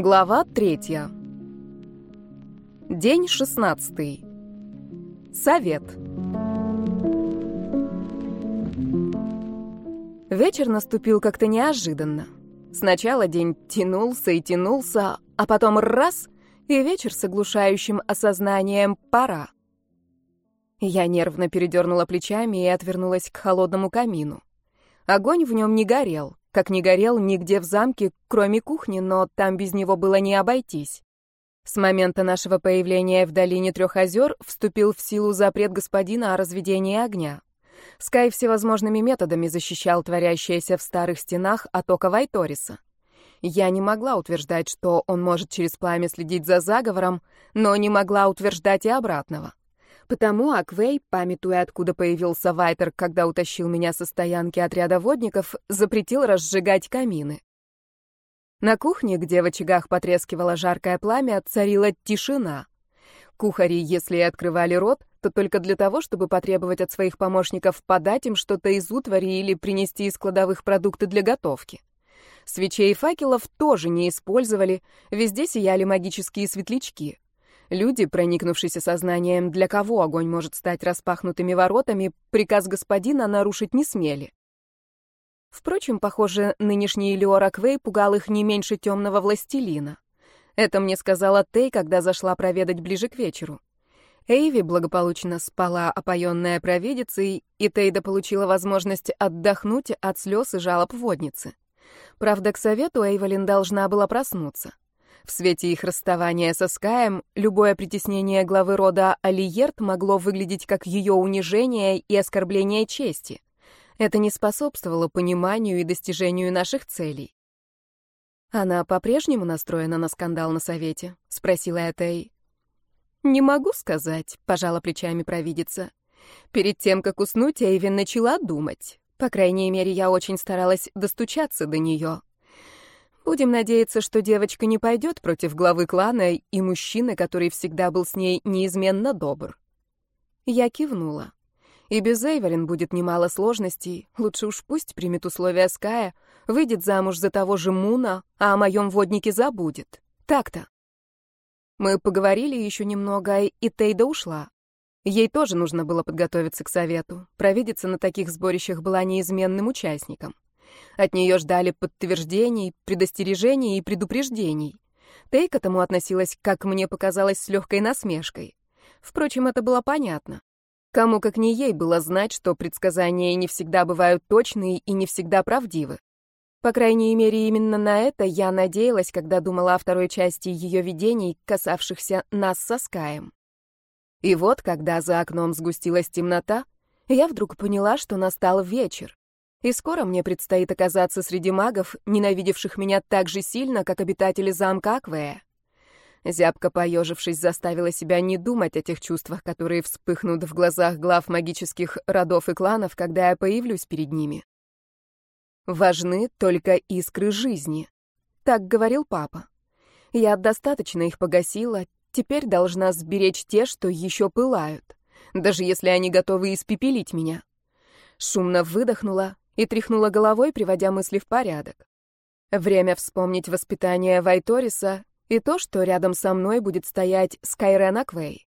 Глава третья. День шестнадцатый. Совет. Вечер наступил как-то неожиданно. Сначала день тянулся и тянулся, а потом раз — и вечер с оглушающим осознанием «пора». Я нервно передернула плечами и отвернулась к холодному камину. Огонь в нем не горел, как не горел нигде в замке, кроме кухни, но там без него было не обойтись. С момента нашего появления в долине трех озер вступил в силу запрет господина о разведении огня. Скай всевозможными методами защищал творящееся в старых стенах от ока Вайториса. Я не могла утверждать, что он может через пламя следить за заговором, но не могла утверждать и обратного. Потому Аквей, памятуя, откуда появился Вайтер, когда утащил меня со стоянки отряда водников, запретил разжигать камины. На кухне, где в очагах потрескивало жаркое пламя, царила тишина. Кухари, если и открывали рот, то только для того, чтобы потребовать от своих помощников подать им что-то из утвари или принести из кладовых продукты для готовки. Свечей и факелов тоже не использовали, везде сияли магические светлячки. Люди, проникнувшиеся сознанием, для кого огонь может стать распахнутыми воротами, приказ господина нарушить не смели. Впрочем, похоже, нынешний Леора Квей пугал их не меньше темного властелина. Это мне сказала Тей, когда зашла проведать ближе к вечеру. Эйви благополучно спала, опоенная провидицей, и Тейда получила возможность отдохнуть от слез и жалоб водницы. Правда, к совету Эйвелин должна была проснуться. В свете их расставания со Скаем любое притеснение главы рода Алиерт могло выглядеть как ее унижение и оскорбление чести. Это не способствовало пониманию и достижению наших целей. «Она по-прежнему настроена на скандал на совете?» — спросила Этей. «Не могу сказать», — пожала плечами провидица. Перед тем, как уснуть, Эйвин начала думать. По крайней мере, я очень старалась достучаться до нее. Будем надеяться, что девочка не пойдет против главы клана и мужчины, который всегда был с ней неизменно добр. Я кивнула. И без Эйвелин будет немало сложностей. Лучше уж пусть примет условия Ская, выйдет замуж за того же Муна, а о моем воднике забудет. Так-то. Мы поговорили еще немного, и Тейда ушла. Ей тоже нужно было подготовиться к совету. Провидица на таких сборищах была неизменным участником. От нее ждали подтверждений, предостережений и предупреждений. Тей к этому относилась, как мне показалось, с легкой насмешкой. Впрочем, это было понятно. Кому как не ей было знать, что предсказания не всегда бывают точные и не всегда правдивы. По крайней мере, именно на это я надеялась, когда думала о второй части ее видений, касавшихся нас со Скаем. И вот, когда за окном сгустилась темнота, я вдруг поняла, что настал вечер. И скоро мне предстоит оказаться среди магов, ненавидевших меня так же сильно, как обитатели замка Аквея. Зябко поежившись, заставила себя не думать о тех чувствах, которые вспыхнут в глазах глав магических родов и кланов, когда я появлюсь перед ними. Важны только искры жизни. Так говорил папа. Я достаточно их погасила, Теперь должна сберечь те, что еще пылают, даже если они готовы испепелить меня. Шумно выдохнула и тряхнула головой, приводя мысли в порядок. Время вспомнить воспитание Вайториса и то, что рядом со мной будет стоять Скайрен Аквей.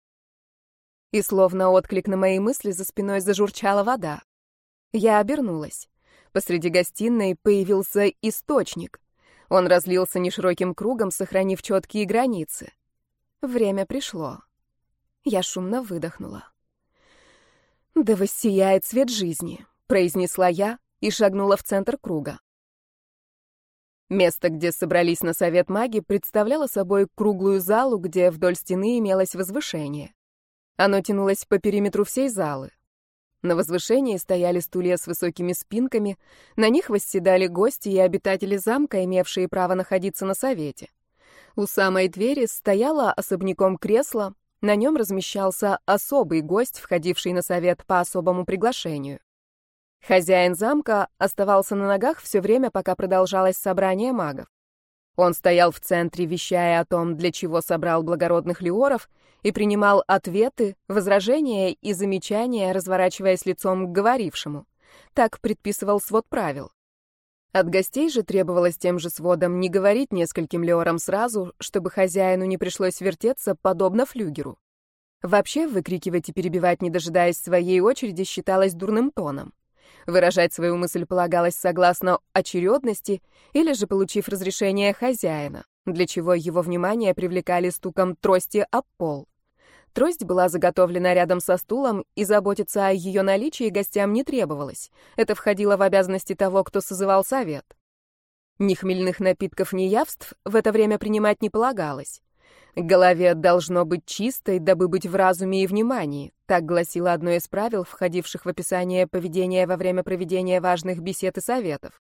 И словно отклик на мои мысли за спиной зажурчала вода. Я обернулась. Посреди гостиной появился источник. Он разлился нешироким кругом, сохранив четкие границы. Время пришло. Я шумно выдохнула. «Да воссияет свет жизни», — произнесла я и шагнула в центр круга. Место, где собрались на совет маги, представляло собой круглую залу, где вдоль стены имелось возвышение. Оно тянулось по периметру всей залы. На возвышении стояли стулья с высокими спинками, на них восседали гости и обитатели замка, имевшие право находиться на совете. У самой двери стояло особняком кресло, на нем размещался особый гость, входивший на совет по особому приглашению. Хозяин замка оставался на ногах все время, пока продолжалось собрание магов. Он стоял в центре, вещая о том, для чего собрал благородных лиоров, и принимал ответы, возражения и замечания, разворачиваясь лицом к говорившему. Так предписывал свод правил. От гостей же требовалось тем же сводом не говорить нескольким леорам сразу, чтобы хозяину не пришлось вертеться, подобно флюгеру. Вообще, выкрикивать и перебивать, не дожидаясь своей очереди, считалось дурным тоном. Выражать свою мысль полагалось согласно очередности или же получив разрешение хозяина, для чего его внимание привлекали стуком трости об пол. Трость была заготовлена рядом со стулом, и заботиться о ее наличии гостям не требовалось. Это входило в обязанности того, кто созывал совет. Ни хмельных напитков, ни явств в это время принимать не полагалось. Голове должно быть чистой, дабы быть в разуме и внимании. Так гласило одно из правил, входивших в описание поведения во время проведения важных бесед и советов.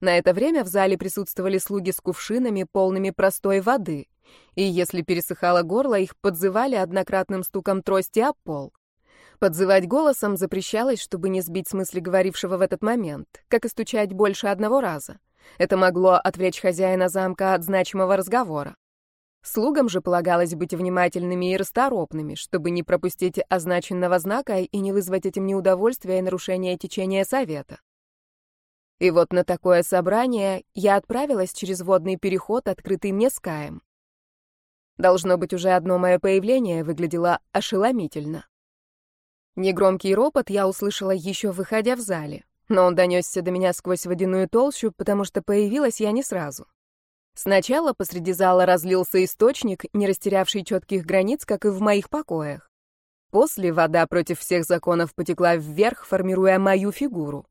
На это время в зале присутствовали слуги с кувшинами, полными простой воды и если пересыхало горло, их подзывали однократным стуком трости о пол. Подзывать голосом запрещалось, чтобы не сбить с мысли говорившего в этот момент, как и стучать больше одного раза. Это могло отвлечь хозяина замка от значимого разговора. Слугам же полагалось быть внимательными и расторопными, чтобы не пропустить означенного знака и не вызвать этим неудовольствия и нарушения течения совета. И вот на такое собрание я отправилась через водный переход, открытый мне Скаем. Должно быть, уже одно мое появление выглядело ошеломительно. Негромкий ропот я услышала еще выходя в зале, но он донесся до меня сквозь водяную толщу, потому что появилась я не сразу. Сначала посреди зала разлился источник, не растерявший четких границ, как и в моих покоях. После вода против всех законов потекла вверх, формируя мою фигуру.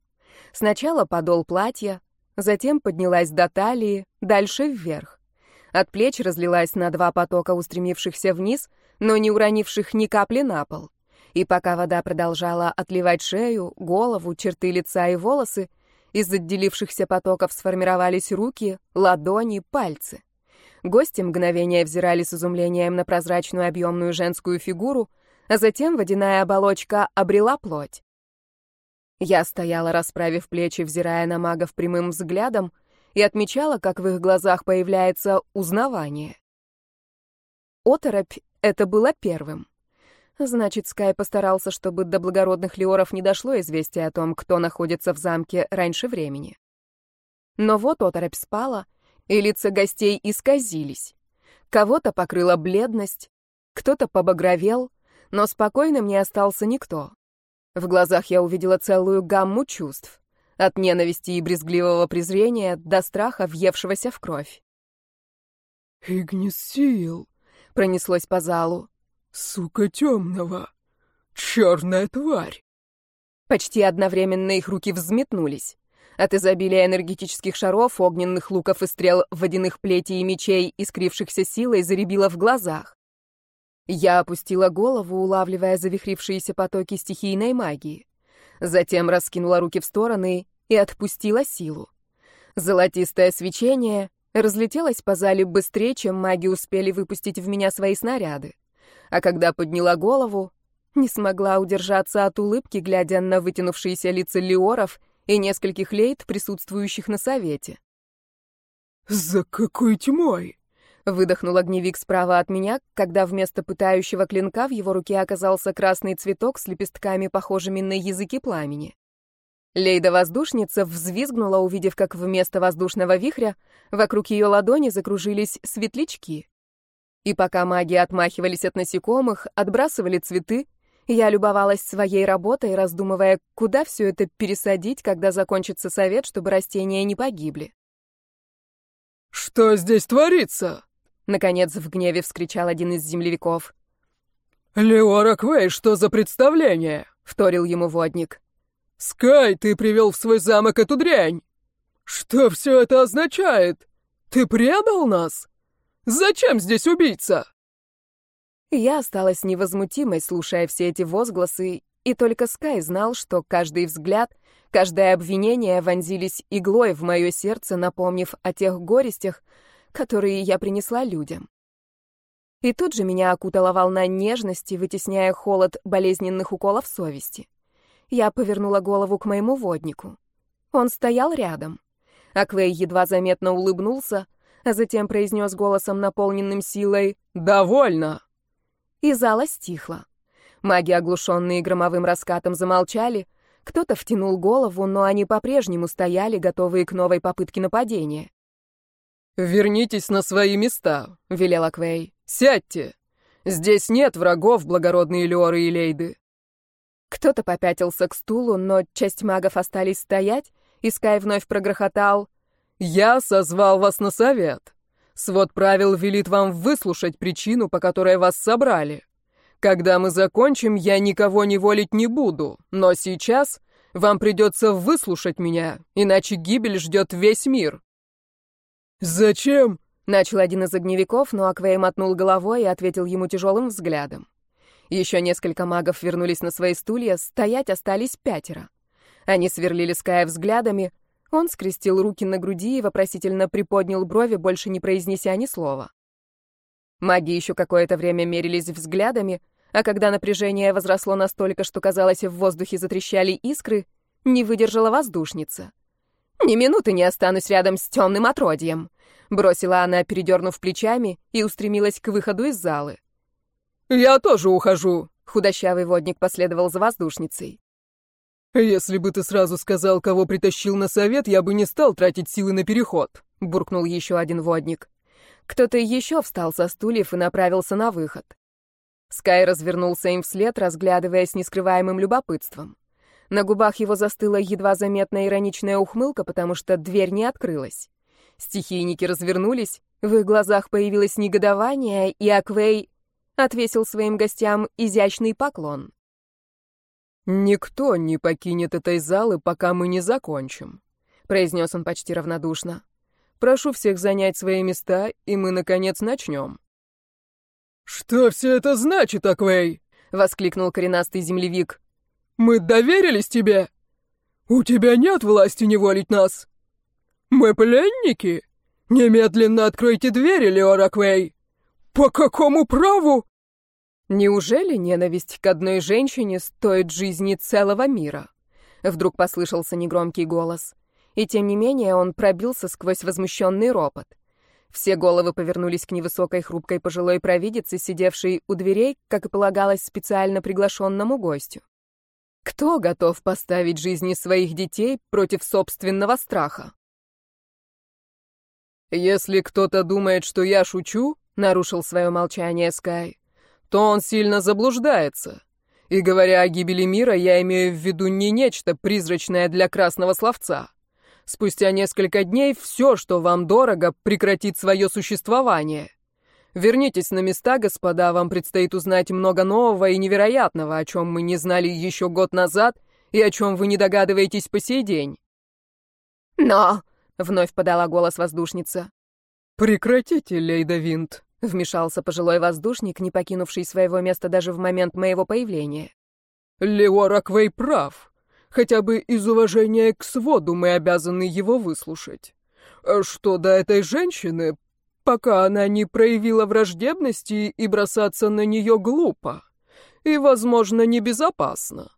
Сначала подол платья, затем поднялась до талии, дальше вверх. От плеч разлилась на два потока, устремившихся вниз, но не уронивших ни капли на пол. И пока вода продолжала отливать шею, голову, черты лица и волосы, из отделившихся потоков сформировались руки, ладони, пальцы. Гости мгновение взирали с изумлением на прозрачную объемную женскую фигуру, а затем водяная оболочка обрела плоть. Я стояла, расправив плечи, взирая на магов прямым взглядом, и отмечала, как в их глазах появляется узнавание. Оторопь — это было первым. Значит, Скай постарался, чтобы до благородных леоров не дошло известие о том, кто находится в замке раньше времени. Но вот оторопь спала, и лица гостей исказились. Кого-то покрыла бледность, кто-то побагровел, но спокойным не остался никто. В глазах я увидела целую гамму чувств. От ненависти и брезгливого презрения до страха, въевшегося в кровь. «Игнисил!» — пронеслось по залу. «Сука темного! Черная тварь!» Почти одновременно их руки взметнулись. От изобилия энергетических шаров, огненных луков и стрел, водяных плетей и мечей, искрившихся силой, заребило в глазах. Я опустила голову, улавливая завихрившиеся потоки стихийной магии. Затем раскинула руки в стороны и отпустила силу. Золотистое свечение разлетелось по зале быстрее, чем маги успели выпустить в меня свои снаряды. А когда подняла голову, не смогла удержаться от улыбки, глядя на вытянувшиеся лица леоров и нескольких лейт, присутствующих на совете. «За какой тьмой?» — выдохнул огневик справа от меня, когда вместо пытающего клинка в его руке оказался красный цветок с лепестками, похожими на языки пламени. Лейда-воздушница взвизгнула, увидев, как вместо воздушного вихря вокруг ее ладони закружились светлячки. И пока маги отмахивались от насекомых, отбрасывали цветы, я любовалась своей работой, раздумывая, куда все это пересадить, когда закончится совет, чтобы растения не погибли. «Что здесь творится?» Наконец в гневе вскричал один из землевиков. «Леора Квей, что за представление?» — вторил ему водник. «Скай, ты привел в свой замок эту дрянь! Что все это означает? Ты предал нас? Зачем здесь убийца?» Я осталась невозмутимой, слушая все эти возгласы, и только Скай знал, что каждый взгляд, каждое обвинение вонзились иглой в мое сердце, напомнив о тех горестях, которые я принесла людям. И тут же меня окутала волна нежности, вытесняя холод болезненных уколов совести. Я повернула голову к моему воднику. Он стоял рядом. Аквей едва заметно улыбнулся, а затем произнес голосом, наполненным силой «Довольно!» И зала стихла. Маги, оглушенные громовым раскатом, замолчали. Кто-то втянул голову, но они по-прежнему стояли, готовые к новой попытке нападения. «Вернитесь на свои места», — велел Аквей. «Сядьте. Здесь нет врагов, благородные Леоры и Лейды». Кто-то попятился к стулу, но часть магов остались стоять, и Скай вновь прогрохотал. «Я созвал вас на совет. Свод правил велит вам выслушать причину, по которой вас собрали. Когда мы закончим, я никого не волить не буду, но сейчас вам придется выслушать меня, иначе гибель ждет весь мир». «Зачем?» — начал один из огневиков, но Аквей мотнул головой и ответил ему тяжелым взглядом. Еще несколько магов вернулись на свои стулья, стоять остались пятеро. Они сверлили Ская взглядами, он скрестил руки на груди и вопросительно приподнял брови, больше не произнеся ни слова. Маги еще какое-то время мерились взглядами, а когда напряжение возросло настолько, что, казалось, в воздухе затрещали искры, не выдержала воздушница. «Ни минуты не останусь рядом с темным отродьем», — бросила она, передернув плечами, и устремилась к выходу из залы. «Я тоже ухожу», — худощавый водник последовал за воздушницей. «Если бы ты сразу сказал, кого притащил на совет, я бы не стал тратить силы на переход», — буркнул еще один водник. Кто-то еще встал со стульев и направился на выход. Скай развернулся им вслед, разглядывая с нескрываемым любопытством. На губах его застыла едва заметная ироничная ухмылка, потому что дверь не открылась. Стихийники развернулись, в их глазах появилось негодование, и Аквей отвесил своим гостям изящный поклон. «Никто не покинет этой залы, пока мы не закончим», — произнес он почти равнодушно. «Прошу всех занять свои места, и мы, наконец, начнем». «Что все это значит, Аквей?» — воскликнул коренастый землевик. «Мы доверились тебе? У тебя нет власти неволить нас. Мы пленники? Немедленно откройте двери, Леор Аквей. По какому праву?» Неужели ненависть к одной женщине стоит жизни целого мира? Вдруг послышался негромкий голос. И тем не менее он пробился сквозь возмущенный ропот. Все головы повернулись к невысокой хрупкой пожилой провидице, сидевшей у дверей, как и полагалось специально приглашенному гостю. Кто готов поставить жизни своих детей против собственного страха? «Если кто-то думает, что я шучу», — нарушил свое молчание Скай, то он сильно заблуждается. И говоря о гибели мира, я имею в виду не нечто призрачное для красного словца. Спустя несколько дней все, что вам дорого, прекратит свое существование. Вернитесь на места, господа, вам предстоит узнать много нового и невероятного, о чем мы не знали еще год назад и о чем вы не догадываетесь по сей день. «Но!» — вновь подала голос воздушница. «Прекратите, Лейда Винт», — вмешался пожилой воздушник, не покинувший своего места даже в момент моего появления. «Лео Раквей прав. Хотя бы из уважения к своду мы обязаны его выслушать. А что до этой женщины, пока она не проявила враждебности и бросаться на нее глупо. И, возможно, небезопасно.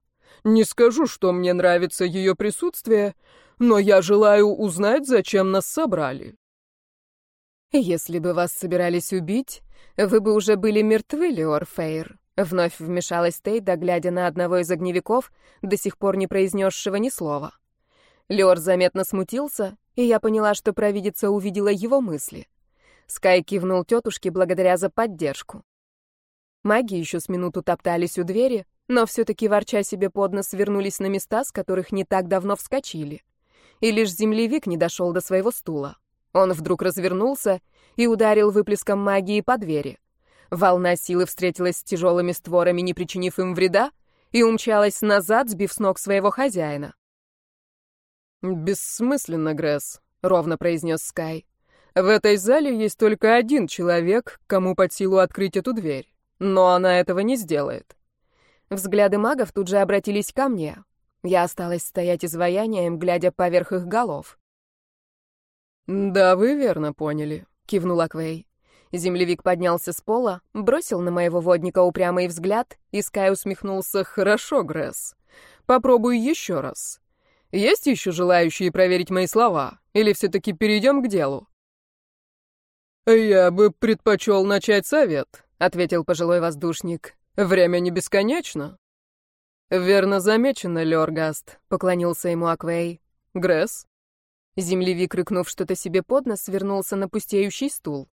Не скажу, что мне нравится ее присутствие, но я желаю узнать, зачем нас собрали. Если бы вас собирались убить, вы бы уже были мертвы, Леор Фейр. Вновь вмешалась Тейда, глядя на одного из огневиков, до сих пор не произнесшего ни слова. Леор заметно смутился, и я поняла, что провидица увидела его мысли. Скай кивнул тетушке благодаря за поддержку. Маги еще с минуту топтались у двери, но все-таки, ворча себе под нос, вернулись на места, с которых не так давно вскочили. И лишь землевик не дошел до своего стула. Он вдруг развернулся и ударил выплеском магии по двери. Волна силы встретилась с тяжелыми створами, не причинив им вреда, и умчалась назад, сбив с ног своего хозяина. «Бессмысленно, Гресс», — ровно произнес Скай. «В этой зале есть только один человек, кому под силу открыть эту дверь, но она этого не сделает». Взгляды магов тут же обратились ко мне. Я осталась стоять изваянием, глядя поверх их голов. «Да, вы верно поняли», — кивнул Аквей. Землевик поднялся с пола, бросил на моего водника упрямый взгляд, и Скай усмехнулся. «Хорошо, Гресс. Попробуй еще раз. Есть еще желающие проверить мои слова? Или все-таки перейдем к делу?» «Я бы предпочел начать совет», — ответил пожилой воздушник. «Время не бесконечно». «Верно замечено, Лёргаст», — поклонился ему Аквей. «Гресс?» Землевик, рыкнув что-то себе под нос, свернулся на пустеющий стул.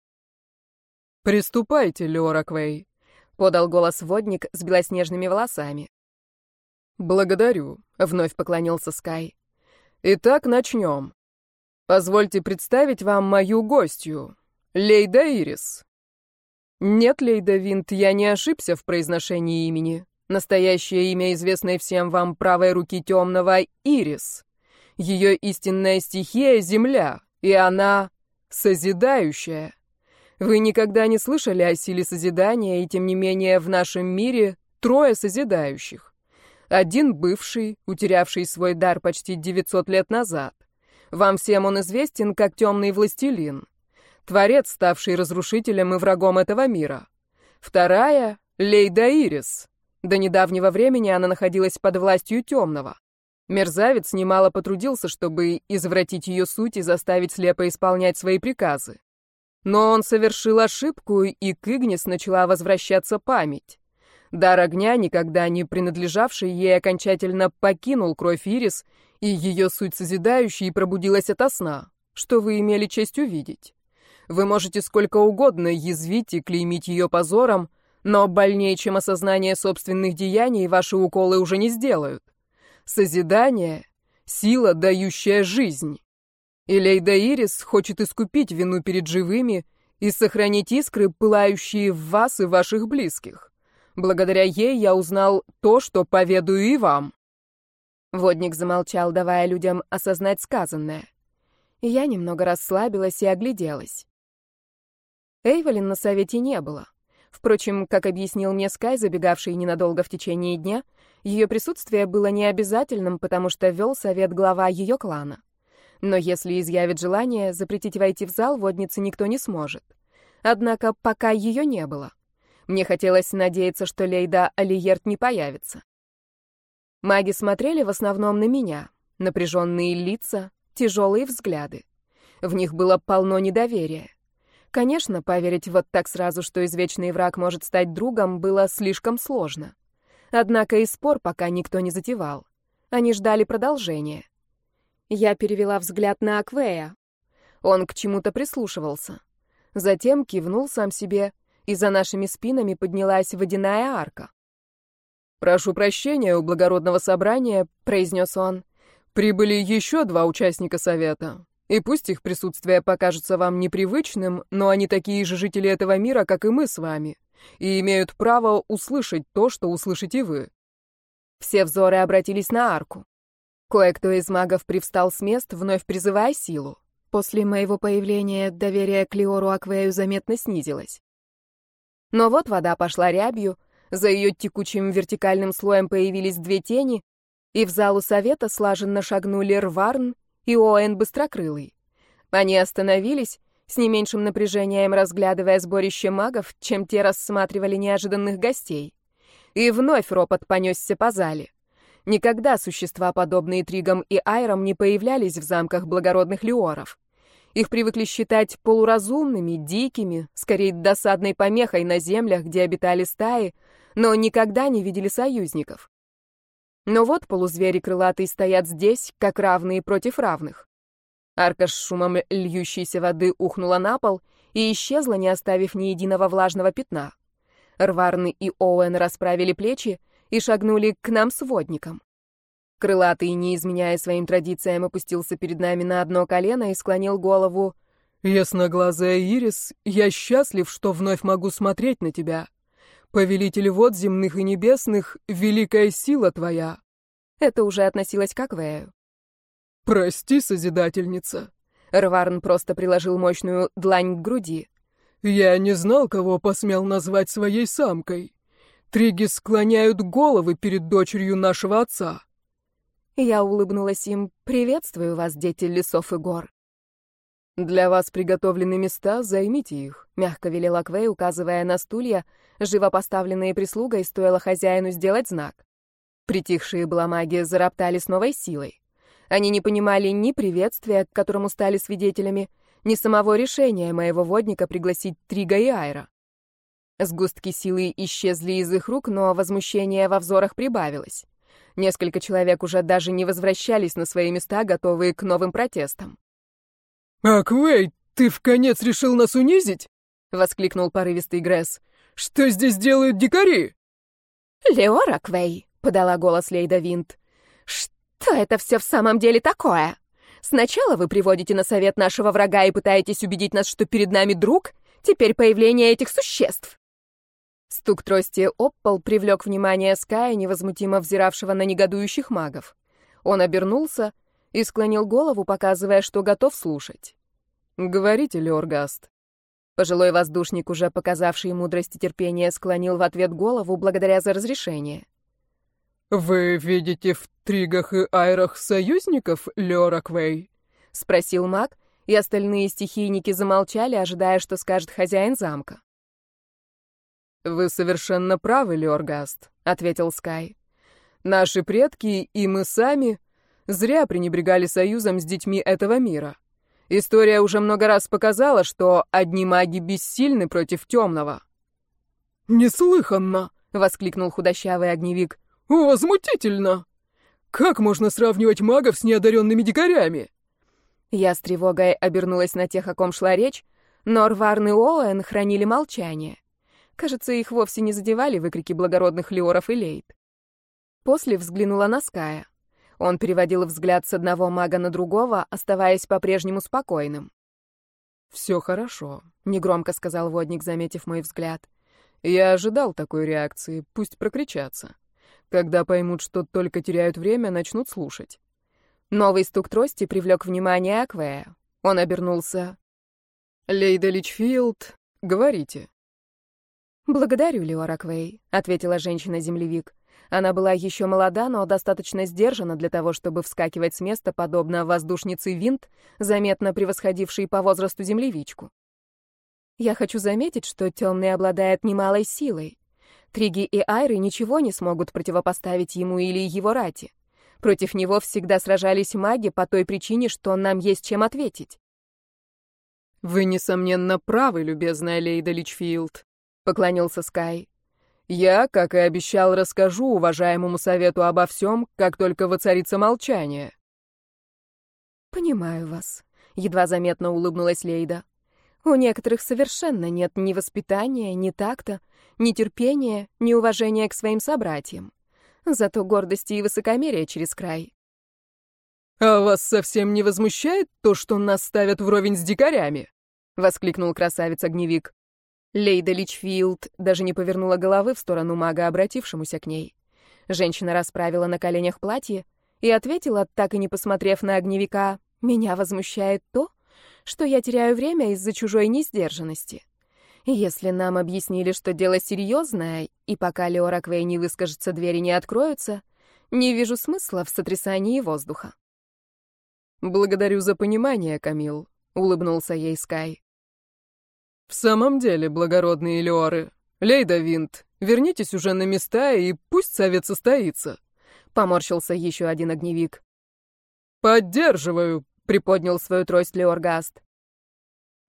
«Приступайте, Лёр Аквей», — подал голос водник с белоснежными волосами. «Благодарю», — вновь поклонился Скай. «Итак, начнем. Позвольте представить вам мою гостью, Лейда Ирис». «Нет, Лейда Винт, я не ошибся в произношении имени. Настоящее имя, известное всем вам правой руки темного, Ирис. Ее истинная стихия — земля, и она созидающая. Вы никогда не слышали о силе созидания, и тем не менее в нашем мире трое созидающих. Один бывший, утерявший свой дар почти 900 лет назад. Вам всем он известен как темный властелин. Творец, ставший разрушителем и врагом этого мира. Вторая — Лейда Ирис, до недавнего времени она находилась под властью темного. Мерзавец немало потрудился, чтобы извратить ее суть и заставить слепо исполнять свои приказы. Но он совершил ошибку, и к Игнис начала возвращаться память. Дар огня, никогда не принадлежавший ей, окончательно покинул кровь Ирис, и ее суть созидающей пробудилась ото сна, что вы имели честь увидеть. Вы можете сколько угодно язвить и клеймить ее позором, но больнее, чем осознание собственных деяний, ваши уколы уже не сделают. Созидание — сила, дающая жизнь. И Лейда Ирис хочет искупить вину перед живыми и сохранить искры, пылающие в вас и ваших близких. Благодаря ей я узнал то, что поведаю и вам. Водник замолчал, давая людям осознать сказанное. я немного расслабилась и огляделась. Эйвелин на совете не было. Впрочем, как объяснил мне Скай, забегавший ненадолго в течение дня, ее присутствие было необязательным, потому что вел совет глава ее клана. Но если изъявит желание, запретить войти в зал водницы никто не сможет. Однако пока ее не было. Мне хотелось надеяться, что Лейда Алиерт не появится. Маги смотрели в основном на меня. Напряженные лица, тяжелые взгляды. В них было полно недоверия. Конечно, поверить вот так сразу, что извечный враг может стать другом, было слишком сложно. Однако и спор пока никто не затевал. Они ждали продолжения. Я перевела взгляд на Аквея. Он к чему-то прислушивался. Затем кивнул сам себе, и за нашими спинами поднялась водяная арка. «Прошу прощения у благородного собрания», — произнес он. «Прибыли еще два участника совета. И пусть их присутствие покажется вам непривычным, но они такие же жители этого мира, как и мы с вами, и имеют право услышать то, что услышите вы. Все взоры обратились на арку. Кое-кто из магов привстал с мест, вновь призывая силу. После моего появления доверие к Леору Аквею заметно снизилось. Но вот вода пошла рябью, за ее текучим вертикальным слоем появились две тени, и в залу совета слаженно шагнули Рварн и Оэн Быстрокрылый. Они остановились, с не меньшим напряжением разглядывая сборище магов, чем те рассматривали неожиданных гостей. И вновь ропот понесся по зале. Никогда существа, подобные Тригам и Айрам, не появлялись в замках благородных леоров. Их привыкли считать полуразумными, дикими, скорее досадной помехой на землях, где обитали стаи, но никогда не видели союзников. Но вот полузвери крылатые стоят здесь, как равные против равных. Арка с шумом льющейся воды ухнула на пол и исчезла, не оставив ни единого влажного пятна. Рварны и Оуэн расправили плечи и шагнули к нам с водником. Крылатый, не изменяя своим традициям, опустился перед нами на одно колено и склонил голову. «Ясноглазая Ирис, я счастлив, что вновь могу смотреть на тебя. Повелитель вод земных и небесных, великая сила твоя. Это уже относилось к Аквею. Прости, Созидательница. Рварн просто приложил мощную длань к груди. Я не знал, кого посмел назвать своей самкой. Триги склоняют головы перед дочерью нашего отца. Я улыбнулась им. «Приветствую вас, дети лесов и гор». «Для вас приготовлены места, займите их», — мягко велел Аквей, указывая на стулья, живо поставленные прислугой, стоило хозяину сделать знак. Притихшие маги зароптали с новой силой. Они не понимали ни приветствия, к которому стали свидетелями, ни самого решения моего водника пригласить Трига и Айра. Сгустки силы исчезли из их рук, но возмущение во взорах прибавилось. Несколько человек уже даже не возвращались на свои места, готовые к новым протестам. «Аквей, ты в конец решил нас унизить?» — воскликнул порывистый Гресс. «Что здесь делают дикари?» «Леор Аквей», — подала голос Лейда Винт. «Что это все в самом деле такое? Сначала вы приводите на совет нашего врага и пытаетесь убедить нас, что перед нами друг, теперь появление этих существ. Стук трости об пол привлек внимание Ская, невозмутимо взиравшего на негодующих магов. Он обернулся и склонил голову, показывая, что готов слушать. «Говорите, Леоргаст». Пожилой воздушник, уже показавший мудрость и терпение, склонил в ответ голову благодаря за разрешение. «Вы видите в Тригах и Айрах союзников, Леораквей?» — спросил маг, и остальные стихийники замолчали, ожидая, что скажет хозяин замка. «Вы совершенно правы, Леоргаст», — ответил Скай. «Наши предки и мы сами зря пренебрегали союзом с детьми этого мира. История уже много раз показала, что одни маги бессильны против темного». «Неслыханно!» — воскликнул худощавый огневик. «Возмутительно! Как можно сравнивать магов с неодаренными дикарями?» Я с тревогой обернулась на тех, о ком шла речь, но Рварн и Оуэн хранили молчание. Кажется, их вовсе не задевали выкрики благородных леоров и лейт. После взглянула на Ская. Он переводил взгляд с одного мага на другого, оставаясь по-прежнему спокойным. «Все хорошо», — негромко сказал водник, заметив мой взгляд. «Я ожидал такой реакции, пусть прокричатся. Когда поймут, что только теряют время, начнут слушать». Новый стук трости привлек внимание Аквея. Он обернулся. «Лейда Личфилд, говорите». «Благодарю, Леора Квей», — ответила женщина-землевик. Она была еще молода, но достаточно сдержана для того, чтобы вскакивать с места, подобно воздушнице Винт, заметно превосходившей по возрасту землевичку. «Я хочу заметить, что темный обладает немалой силой. Триги и Айры ничего не смогут противопоставить ему или его рати. Против него всегда сражались маги по той причине, что нам есть чем ответить». «Вы, несомненно, правы, любезная Лейда Личфилд», — поклонился Скай. «Я, как и обещал, расскажу уважаемому совету обо всем, как только воцарится молчание». «Понимаю вас», — едва заметно улыбнулась Лейда. «У некоторых совершенно нет ни воспитания, ни такта, ни терпения, ни уважения к своим собратьям. Зато гордости и высокомерия через край». «А вас совсем не возмущает то, что нас ставят вровень с дикарями?» — воскликнул красавец-огневик. Лейда Личфилд даже не повернула головы в сторону мага, обратившемуся к ней. Женщина расправила на коленях платье и ответила, так и не посмотрев на огневика, «Меня возмущает то, что я теряю время из-за чужой несдержанности. Если нам объяснили, что дело серьезное, и пока Леора Квей не выскажется, двери не откроются, не вижу смысла в сотрясании воздуха». «Благодарю за понимание, Камил», — улыбнулся ей Скай. «В самом деле, благородные Элеоры, Лейда Винт, вернитесь уже на места и пусть совет состоится», — поморщился еще один огневик. «Поддерживаю», — приподнял свою трость Леоргаст.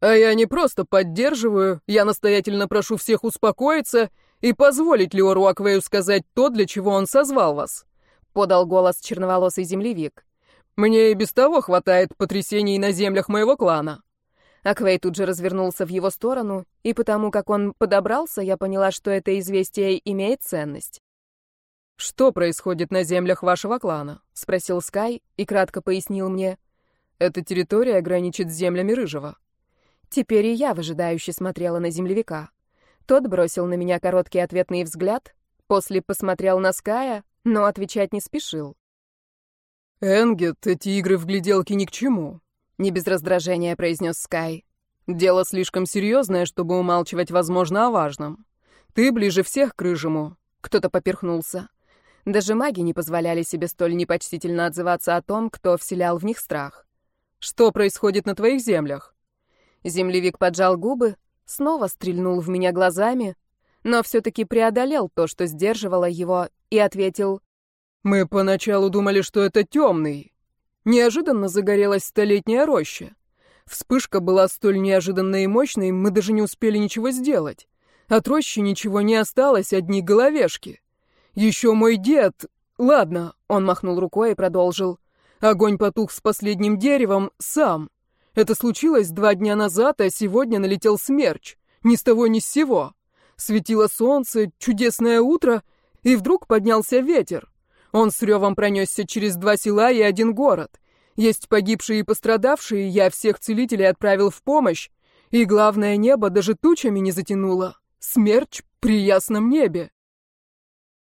«А я не просто поддерживаю, я настоятельно прошу всех успокоиться и позволить Леору Аквею сказать то, для чего он созвал вас», — подал голос черноволосый землевик. «Мне и без того хватает потрясений на землях моего клана». Аквей тут же развернулся в его сторону, и потому как он подобрался, я поняла, что это известие имеет ценность. «Что происходит на землях вашего клана?» — спросил Скай и кратко пояснил мне. «Эта территория граничит с землями Рыжего». Теперь и я выжидающе смотрела на землевика. Тот бросил на меня короткий ответный взгляд, после посмотрел на Ская, но отвечать не спешил. «Энгет, эти игры в гляделки ни к чему не без раздражения произнес Скай. Дело слишком серьезное, чтобы умалчивать, возможно, о важном. Ты ближе всех к рыжему. Кто-то поперхнулся. Даже маги не позволяли себе столь непочтительно отзываться о том, кто вселял в них страх. Что происходит на твоих землях? Землевик поджал губы, снова стрельнул в меня глазами, но все-таки преодолел то, что сдерживало его, и ответил. «Мы поначалу думали, что это темный, Неожиданно загорелась столетняя роща. Вспышка была столь неожиданной и мощной, мы даже не успели ничего сделать. От рощи ничего не осталось, одни головешки. Еще мой дед, Ладно, он махнул рукой и продолжил. Огонь потух с последним деревом сам. Это случилось два дня назад, а сегодня налетел смерч. Ни с того ни с сего. Светило солнце, чудесное утро, и вдруг поднялся ветер. Он с ревом пронесся через два села и один город. Есть погибшие и пострадавшие, я всех целителей отправил в помощь. И главное, небо даже тучами не затянуло. Смерч при ясном небе.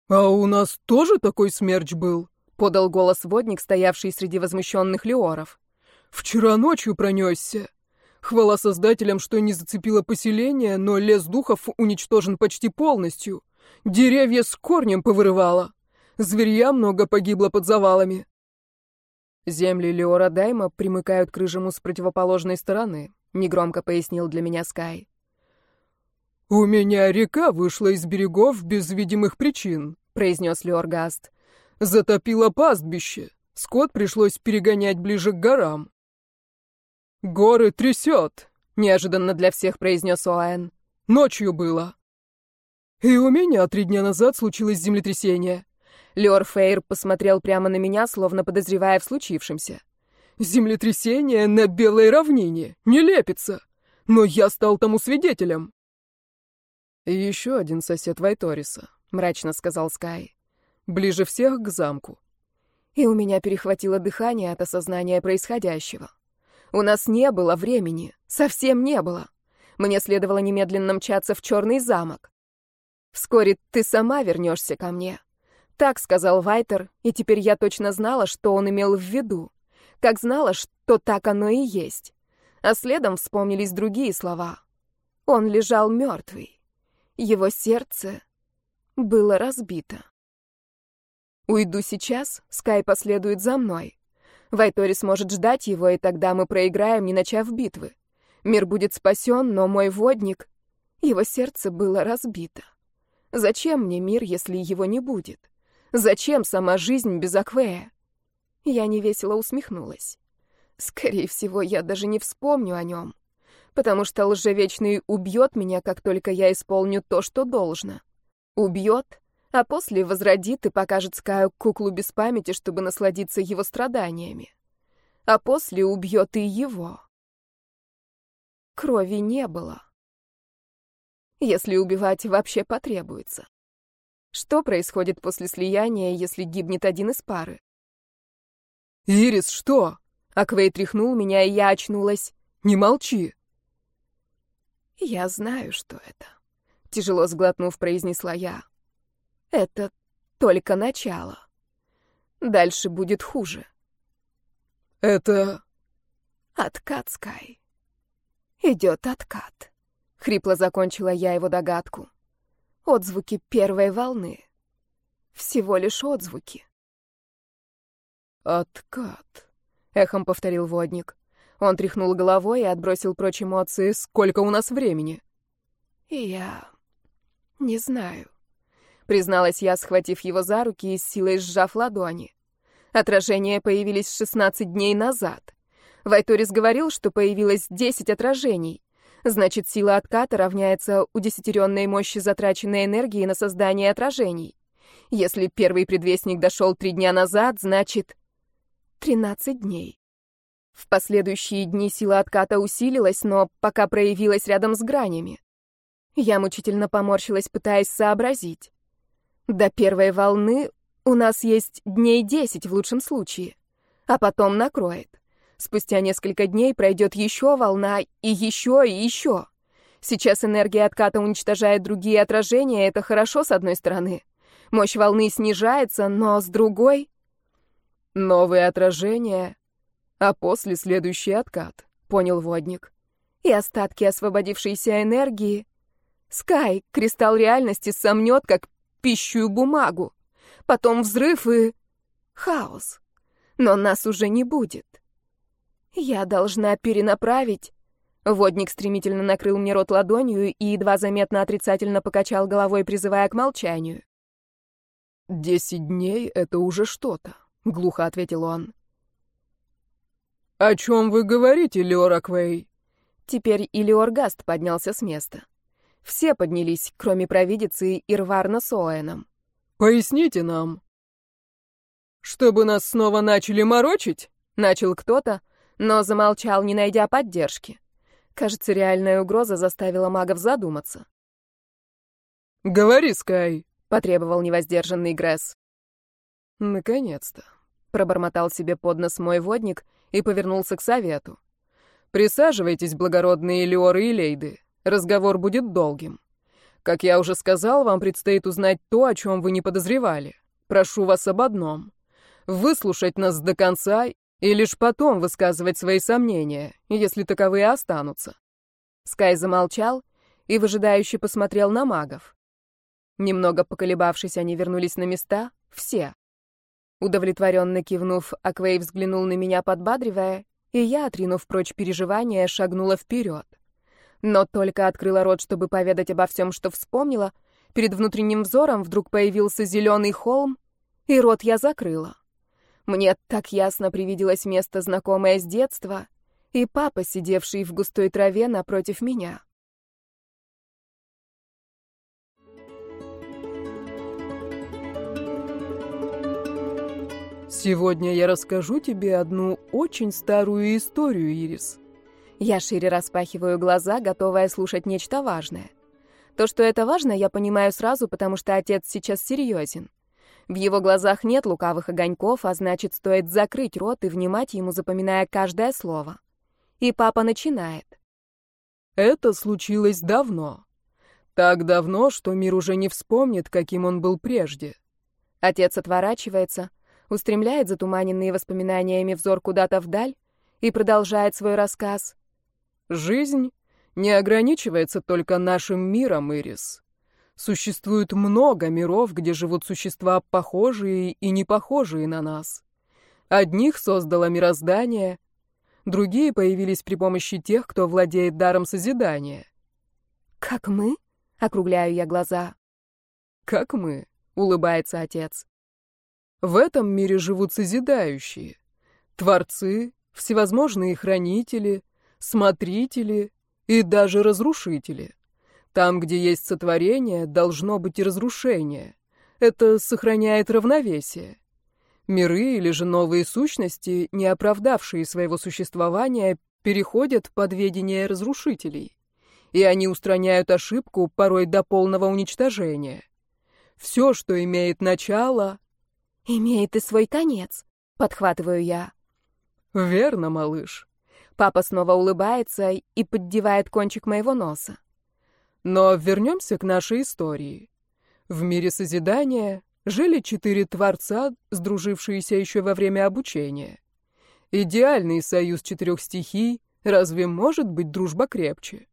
«А у нас тоже такой смерч был?» — подал голос водник, стоявший среди возмущенных леоров. «Вчера ночью пронесся. Хвала создателям, что не зацепило поселение, но лес духов уничтожен почти полностью. Деревья с корнем повырывало. Зверья много погибло под завалами. Земли Леора Дайма примыкают к рыжему с противоположной стороны, негромко пояснил для меня Скай. У меня река вышла из берегов без видимых причин, произнес Леоргаст. Затопило пастбище. Скот пришлось перегонять ближе к горам. «Горы трясет», — неожиданно для всех произнес Оэн. «Ночью было». «И у меня три дня назад случилось землетрясение». Леор Фейр посмотрел прямо на меня, словно подозревая в случившемся. «Землетрясение на Белой равнине! Не лепится! Но я стал тому свидетелем!» «Еще один сосед Вайториса», — мрачно сказал Скай. «Ближе всех к замку». И у меня перехватило дыхание от осознания происходящего. У нас не было времени, совсем не было. Мне следовало немедленно мчаться в черный замок. Вскоре ты сама вернешься ко мне. Так сказал Вайтер, и теперь я точно знала, что он имел в виду. Как знала, что так оно и есть. А следом вспомнились другие слова. Он лежал мертвый. Его сердце было разбито. Уйду сейчас, Скай последует за мной. Вайтори сможет ждать его, и тогда мы проиграем, не начав битвы. Мир будет спасен, но мой водник... Его сердце было разбито. Зачем мне мир, если его не будет? Зачем сама жизнь без Аквея? Я невесело усмехнулась. Скорее всего, я даже не вспомню о нем, потому что лжевечный убьет меня, как только я исполню то, что должно. Убьет, а после возродит и покажет Скаю куклу без памяти, чтобы насладиться его страданиями. А после убьет и его. Крови не было. Если убивать вообще потребуется. Что происходит после слияния, если гибнет один из пары? «Ирис, что?» Аквей тряхнул меня, и я очнулась. «Не молчи!» «Я знаю, что это», — тяжело сглотнув, произнесла я. Это только начало. Дальше будет хуже. Это... Откат, Скай. Идет откат. Хрипло закончила я его догадку. Отзвуки первой волны. Всего лишь отзвуки. «Откат», — эхом повторил водник. Он тряхнул головой и отбросил прочь эмоции. «Сколько у нас времени?» «Я не знаю», призналась я, схватив его за руки и с силой сжав ладони. Отражения появились 16 дней назад. Вайторис говорил, что появилось 10 отражений. Значит, сила отката равняется удесятеренной мощи затраченной энергии на создание отражений. Если первый предвестник дошел три дня назад, значит... 13 дней. В последующие дни сила отката усилилась, но пока проявилась рядом с гранями. Я мучительно поморщилась, пытаясь сообразить. До первой волны у нас есть дней десять в лучшем случае, а потом накроет. Спустя несколько дней пройдет еще волна, и еще, и еще. Сейчас энергия отката уничтожает другие отражения, это хорошо с одной стороны. Мощь волны снижается, но с другой... Новые отражения, а после следующий откат, понял водник. И остатки освободившейся энергии... Скай, кристалл реальности, сомнет, как пищу бумагу. Потом взрыв и... хаос. Но нас уже не будет. Я должна перенаправить... Водник стремительно накрыл мне рот ладонью и едва заметно отрицательно покачал головой, призывая к молчанию. «Десять дней — это уже что-то», — глухо ответил он. «О чем вы говорите, Леора Квей?» Теперь и Леоргаст поднялся с места. Все поднялись, кроме провидицы и Ирварна с Оэном. «Поясните нам». «Чтобы нас снова начали морочить?» — начал кто-то, но замолчал, не найдя поддержки. Кажется, реальная угроза заставила магов задуматься. «Говори, Скай», — потребовал невоздержанный Гресс. «Наконец-то», — пробормотал себе под нос мой водник и повернулся к совету. «Присаживайтесь, благородные Леоры и Лейды. Разговор будет долгим. Как я уже сказал, вам предстоит узнать то, о чем вы не подозревали. Прошу вас об одном. Выслушать нас до конца и лишь потом высказывать свои сомнения, если таковые останутся». Скай замолчал и выжидающе посмотрел на магов. Немного поколебавшись, они вернулись на места, все. Удовлетворенно кивнув, Аквей взглянул на меня, подбадривая, и я, отринув прочь переживания, шагнула вперед. Но только открыла рот, чтобы поведать обо всем, что вспомнила, перед внутренним взором вдруг появился зеленый холм, и рот я закрыла. Мне так ясно привиделось место, знакомое с детства, и папа, сидевший в густой траве напротив меня. Сегодня я расскажу тебе одну очень старую историю, Ирис. Я шире распахиваю глаза, готовая слушать нечто важное. То, что это важно, я понимаю сразу, потому что отец сейчас серьезен. В его глазах нет лукавых огоньков, а значит, стоит закрыть рот и внимать ему, запоминая каждое слово. И папа начинает. Это случилось давно. Так давно, что мир уже не вспомнит, каким он был прежде. Отец отворачивается, устремляет затуманенные воспоминаниями взор куда-то вдаль и продолжает свой рассказ. «Жизнь не ограничивается только нашим миром, Ирис. Существует много миров, где живут существа, похожие и не похожие на нас. Одних создало мироздание, другие появились при помощи тех, кто владеет даром созидания. «Как мы?» — округляю я глаза. «Как мы?» — улыбается отец. В этом мире живут созидающие. Творцы, всевозможные хранители, смотрители и даже разрушители. Там, где есть сотворение, должно быть и разрушение. Это сохраняет равновесие. Миры или же новые сущности, не оправдавшие своего существования, переходят под ведение разрушителей. И они устраняют ошибку порой до полного уничтожения. Все, что имеет начало, «Имеет и свой конец», — подхватываю я. «Верно, малыш». Папа снова улыбается и поддевает кончик моего носа. Но вернемся к нашей истории. В мире созидания жили четыре творца, сдружившиеся еще во время обучения. Идеальный союз четырех стихий, разве может быть дружба крепче?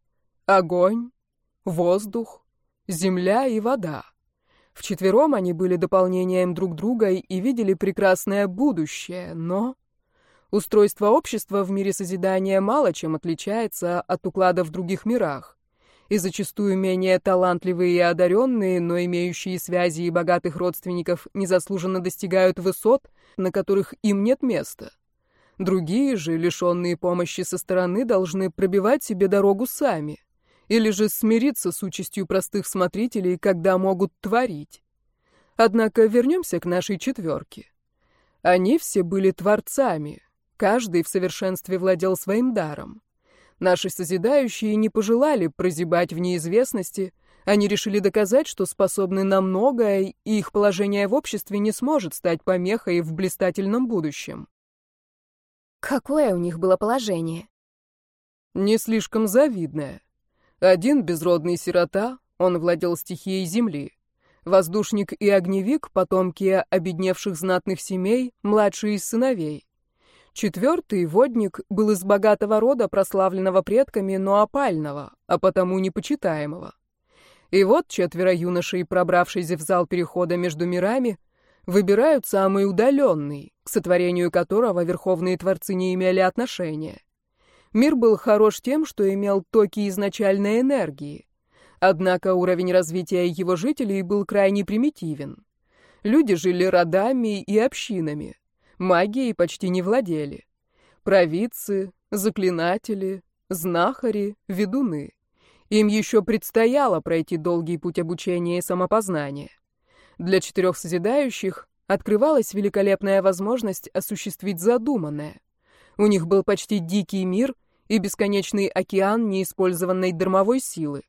Огонь, воздух, земля и вода. Вчетвером они были дополнением друг друга и видели прекрасное будущее, но... Устройство общества в мире созидания мало чем отличается от уклада в других мирах. И зачастую менее талантливые и одаренные, но имеющие связи и богатых родственников, незаслуженно достигают высот, на которых им нет места. Другие же, лишенные помощи со стороны, должны пробивать себе дорогу сами или же смириться с участью простых смотрителей, когда могут творить. Однако вернемся к нашей четверке. Они все были творцами, каждый в совершенстве владел своим даром. Наши созидающие не пожелали прозябать в неизвестности, они решили доказать, что способны на многое, и их положение в обществе не сможет стать помехой в блистательном будущем. Какое у них было положение? Не слишком завидное. Один безродный сирота, он владел стихией земли. Воздушник и огневик — потомки обедневших знатных семей, младшие из сыновей. Четвертый, водник, был из богатого рода, прославленного предками, но опального, а потому непочитаемого. И вот четверо юношей, пробравшись в зал перехода между мирами, выбирают самый удаленный, к сотворению которого верховные творцы не имели отношения. Мир был хорош тем, что имел токи изначальной энергии. Однако уровень развития его жителей был крайне примитивен. Люди жили родами и общинами. Магией почти не владели. Провидцы, заклинатели, знахари, ведуны. Им еще предстояло пройти долгий путь обучения и самопознания. Для четырех созидающих открывалась великолепная возможность осуществить задуманное. У них был почти дикий мир и бесконечный океан неиспользованной дармовой силы.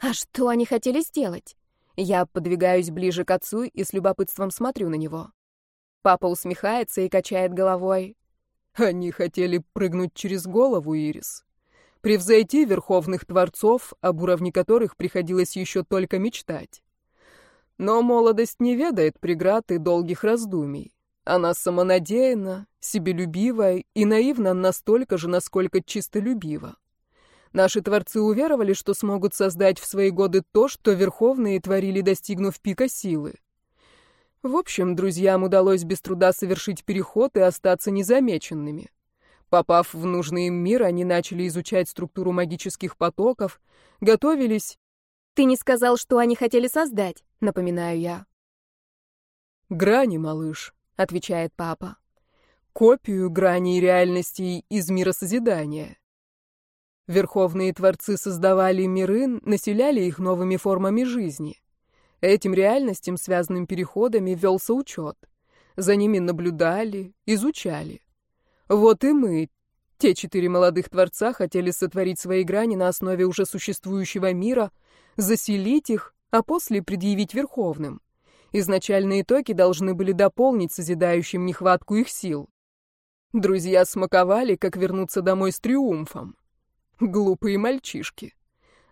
А что они хотели сделать? Я подвигаюсь ближе к отцу и с любопытством смотрю на него. Папа усмехается и качает головой. Они хотели прыгнуть через голову, Ирис. Превзойти верховных творцов, об уровне которых приходилось еще только мечтать. Но молодость не ведает преград и долгих раздумий. Она самонадеянна, себелюбива и наивна настолько же, насколько чистолюбива. Наши творцы уверовали, что смогут создать в свои годы то, что верховные творили, достигнув пика силы. В общем, друзьям удалось без труда совершить переход и остаться незамеченными. Попав в нужный им мир, они начали изучать структуру магических потоков, готовились... «Ты не сказал, что они хотели создать», — напоминаю я. «Грани, малыш», — отвечает папа. «Копию граней реальностей из мира созидания». Верховные творцы создавали миры, населяли их новыми формами жизни. Этим реальностям, связанным переходами, велся учет. За ними наблюдали, изучали. Вот и мы, те четыре молодых творца, хотели сотворить свои грани на основе уже существующего мира, заселить их, а после предъявить верховным. Изначальные токи должны были дополнить созидающим нехватку их сил. Друзья смаковали, как вернуться домой с триумфом. Глупые мальчишки.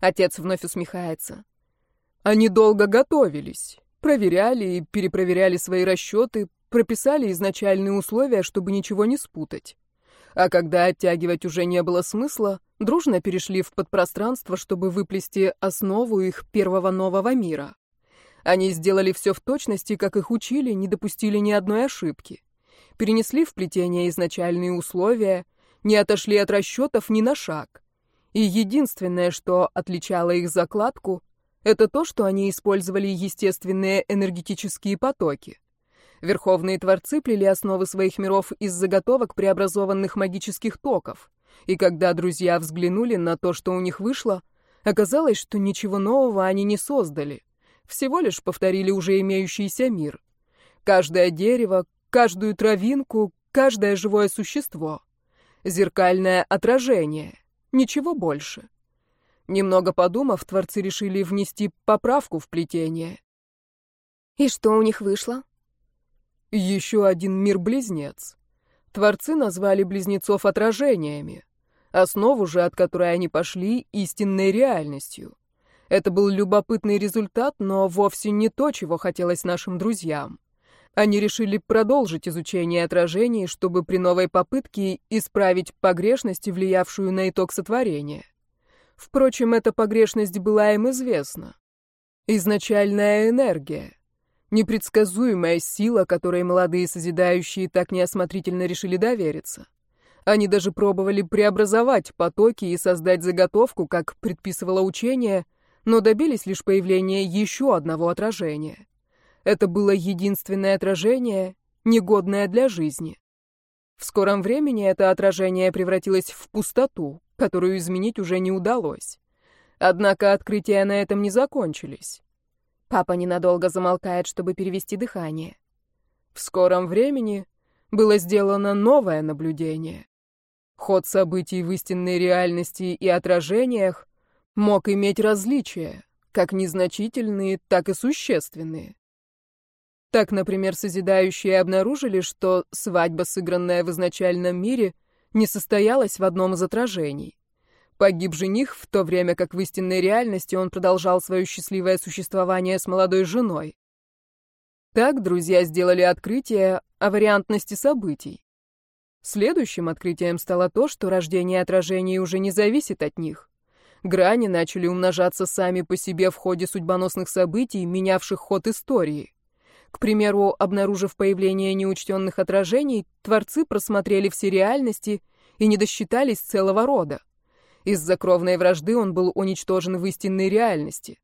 Отец вновь усмехается. Они долго готовились, проверяли и перепроверяли свои расчеты, прописали изначальные условия, чтобы ничего не спутать. А когда оттягивать уже не было смысла, дружно перешли в подпространство, чтобы выплести основу их первого нового мира. Они сделали все в точности, как их учили, не допустили ни одной ошибки. Перенесли в плетение изначальные условия, не отошли от расчетов ни на шаг. И единственное, что отличало их закладку, это то, что они использовали естественные энергетические потоки. Верховные творцы плели основы своих миров из заготовок преобразованных магических токов. И когда друзья взглянули на то, что у них вышло, оказалось, что ничего нового они не создали. Всего лишь повторили уже имеющийся мир. Каждое дерево, каждую травинку, каждое живое существо. Зеркальное отражение. Ничего больше. Немного подумав, творцы решили внести поправку в плетение. И что у них вышло? Еще один мир-близнец. Творцы назвали близнецов отражениями. Основу же, от которой они пошли, истинной реальностью. Это был любопытный результат, но вовсе не то, чего хотелось нашим друзьям. Они решили продолжить изучение отражений, чтобы при новой попытке исправить погрешность, влиявшую на итог сотворения. Впрочем, эта погрешность была им известна. Изначальная энергия. Непредсказуемая сила, которой молодые созидающие так неосмотрительно решили довериться. Они даже пробовали преобразовать потоки и создать заготовку, как предписывало учение, но добились лишь появления еще одного отражения. Это было единственное отражение, негодное для жизни. В скором времени это отражение превратилось в пустоту, которую изменить уже не удалось. Однако открытия на этом не закончились. Папа ненадолго замолкает, чтобы перевести дыхание. В скором времени было сделано новое наблюдение. Ход событий в истинной реальности и отражениях мог иметь различия, как незначительные, так и существенные. Так, например, созидающие обнаружили, что свадьба, сыгранная в изначальном мире, не состоялась в одном из отражений. Погиб жених, в то время как в истинной реальности он продолжал свое счастливое существование с молодой женой. Так друзья сделали открытие о вариантности событий. Следующим открытием стало то, что рождение отражений уже не зависит от них. Грани начали умножаться сами по себе в ходе судьбоносных событий, менявших ход истории. К примеру, обнаружив появление неучтенных отражений, творцы просмотрели все реальности и не досчитались целого рода. Из-за кровной вражды он был уничтожен в истинной реальности.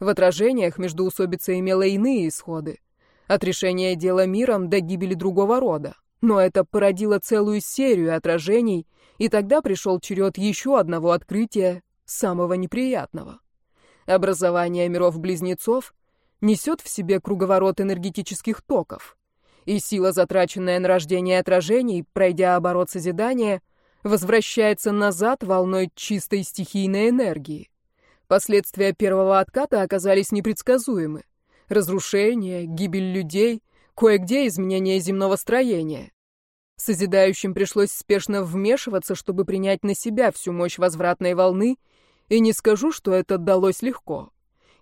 В отражениях междоусобица имела иные исходы. От решения дела миром до гибели другого рода. Но это породило целую серию отражений, и тогда пришел черед еще одного открытия, самого неприятного. Образование миров-близнецов несет в себе круговорот энергетических токов. И сила, затраченная на рождение отражений, пройдя оборот созидания, возвращается назад волной чистой стихийной энергии. Последствия первого отката оказались непредсказуемы. Разрушение, гибель людей, кое-где изменение земного строения. Созидающим пришлось спешно вмешиваться, чтобы принять на себя всю мощь возвратной волны, и не скажу, что это далось легко.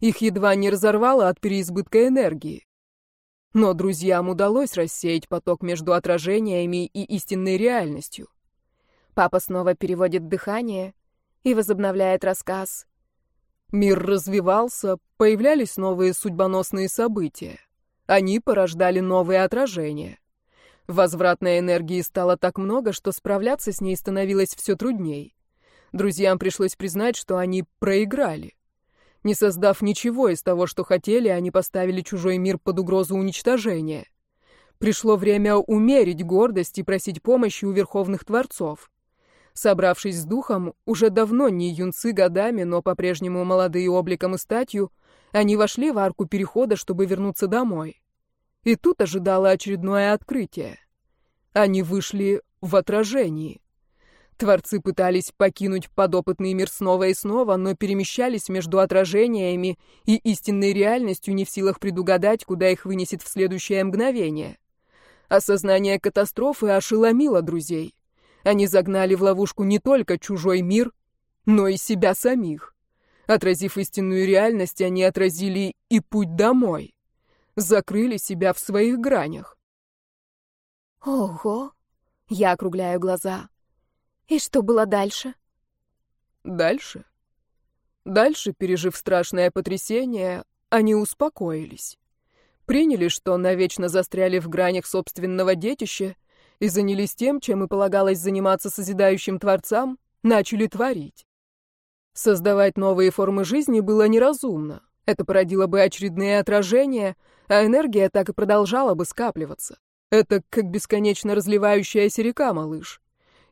Их едва не разорвало от переизбытка энергии. Но друзьям удалось рассеять поток между отражениями и истинной реальностью. Папа снова переводит дыхание и возобновляет рассказ. Мир развивался, появлялись новые судьбоносные события. Они порождали новые отражения. Возвратной энергии стало так много, что справляться с ней становилось все трудней. Друзьям пришлось признать, что они проиграли. Не создав ничего из того, что хотели, они поставили чужой мир под угрозу уничтожения. Пришло время умерить гордость и просить помощи у верховных творцов. Собравшись с духом, уже давно не юнцы годами, но по-прежнему молодые обликом и статью, они вошли в арку перехода, чтобы вернуться домой. И тут ожидало очередное открытие. Они вышли в отражении. Творцы пытались покинуть подопытный мир снова и снова, но перемещались между отражениями и истинной реальностью не в силах предугадать, куда их вынесет в следующее мгновение. Осознание катастрофы ошеломило друзей. Они загнали в ловушку не только чужой мир, но и себя самих. Отразив истинную реальность, они отразили и путь домой закрыли себя в своих гранях. Ого! Я округляю глаза. И что было дальше? Дальше? Дальше, пережив страшное потрясение, они успокоились. Приняли, что навечно застряли в гранях собственного детища и занялись тем, чем и полагалось заниматься созидающим творцам, начали творить. Создавать новые формы жизни было неразумно. Это породило бы очередные отражения, а энергия так и продолжала бы скапливаться. Это как бесконечно разливающаяся река, малыш.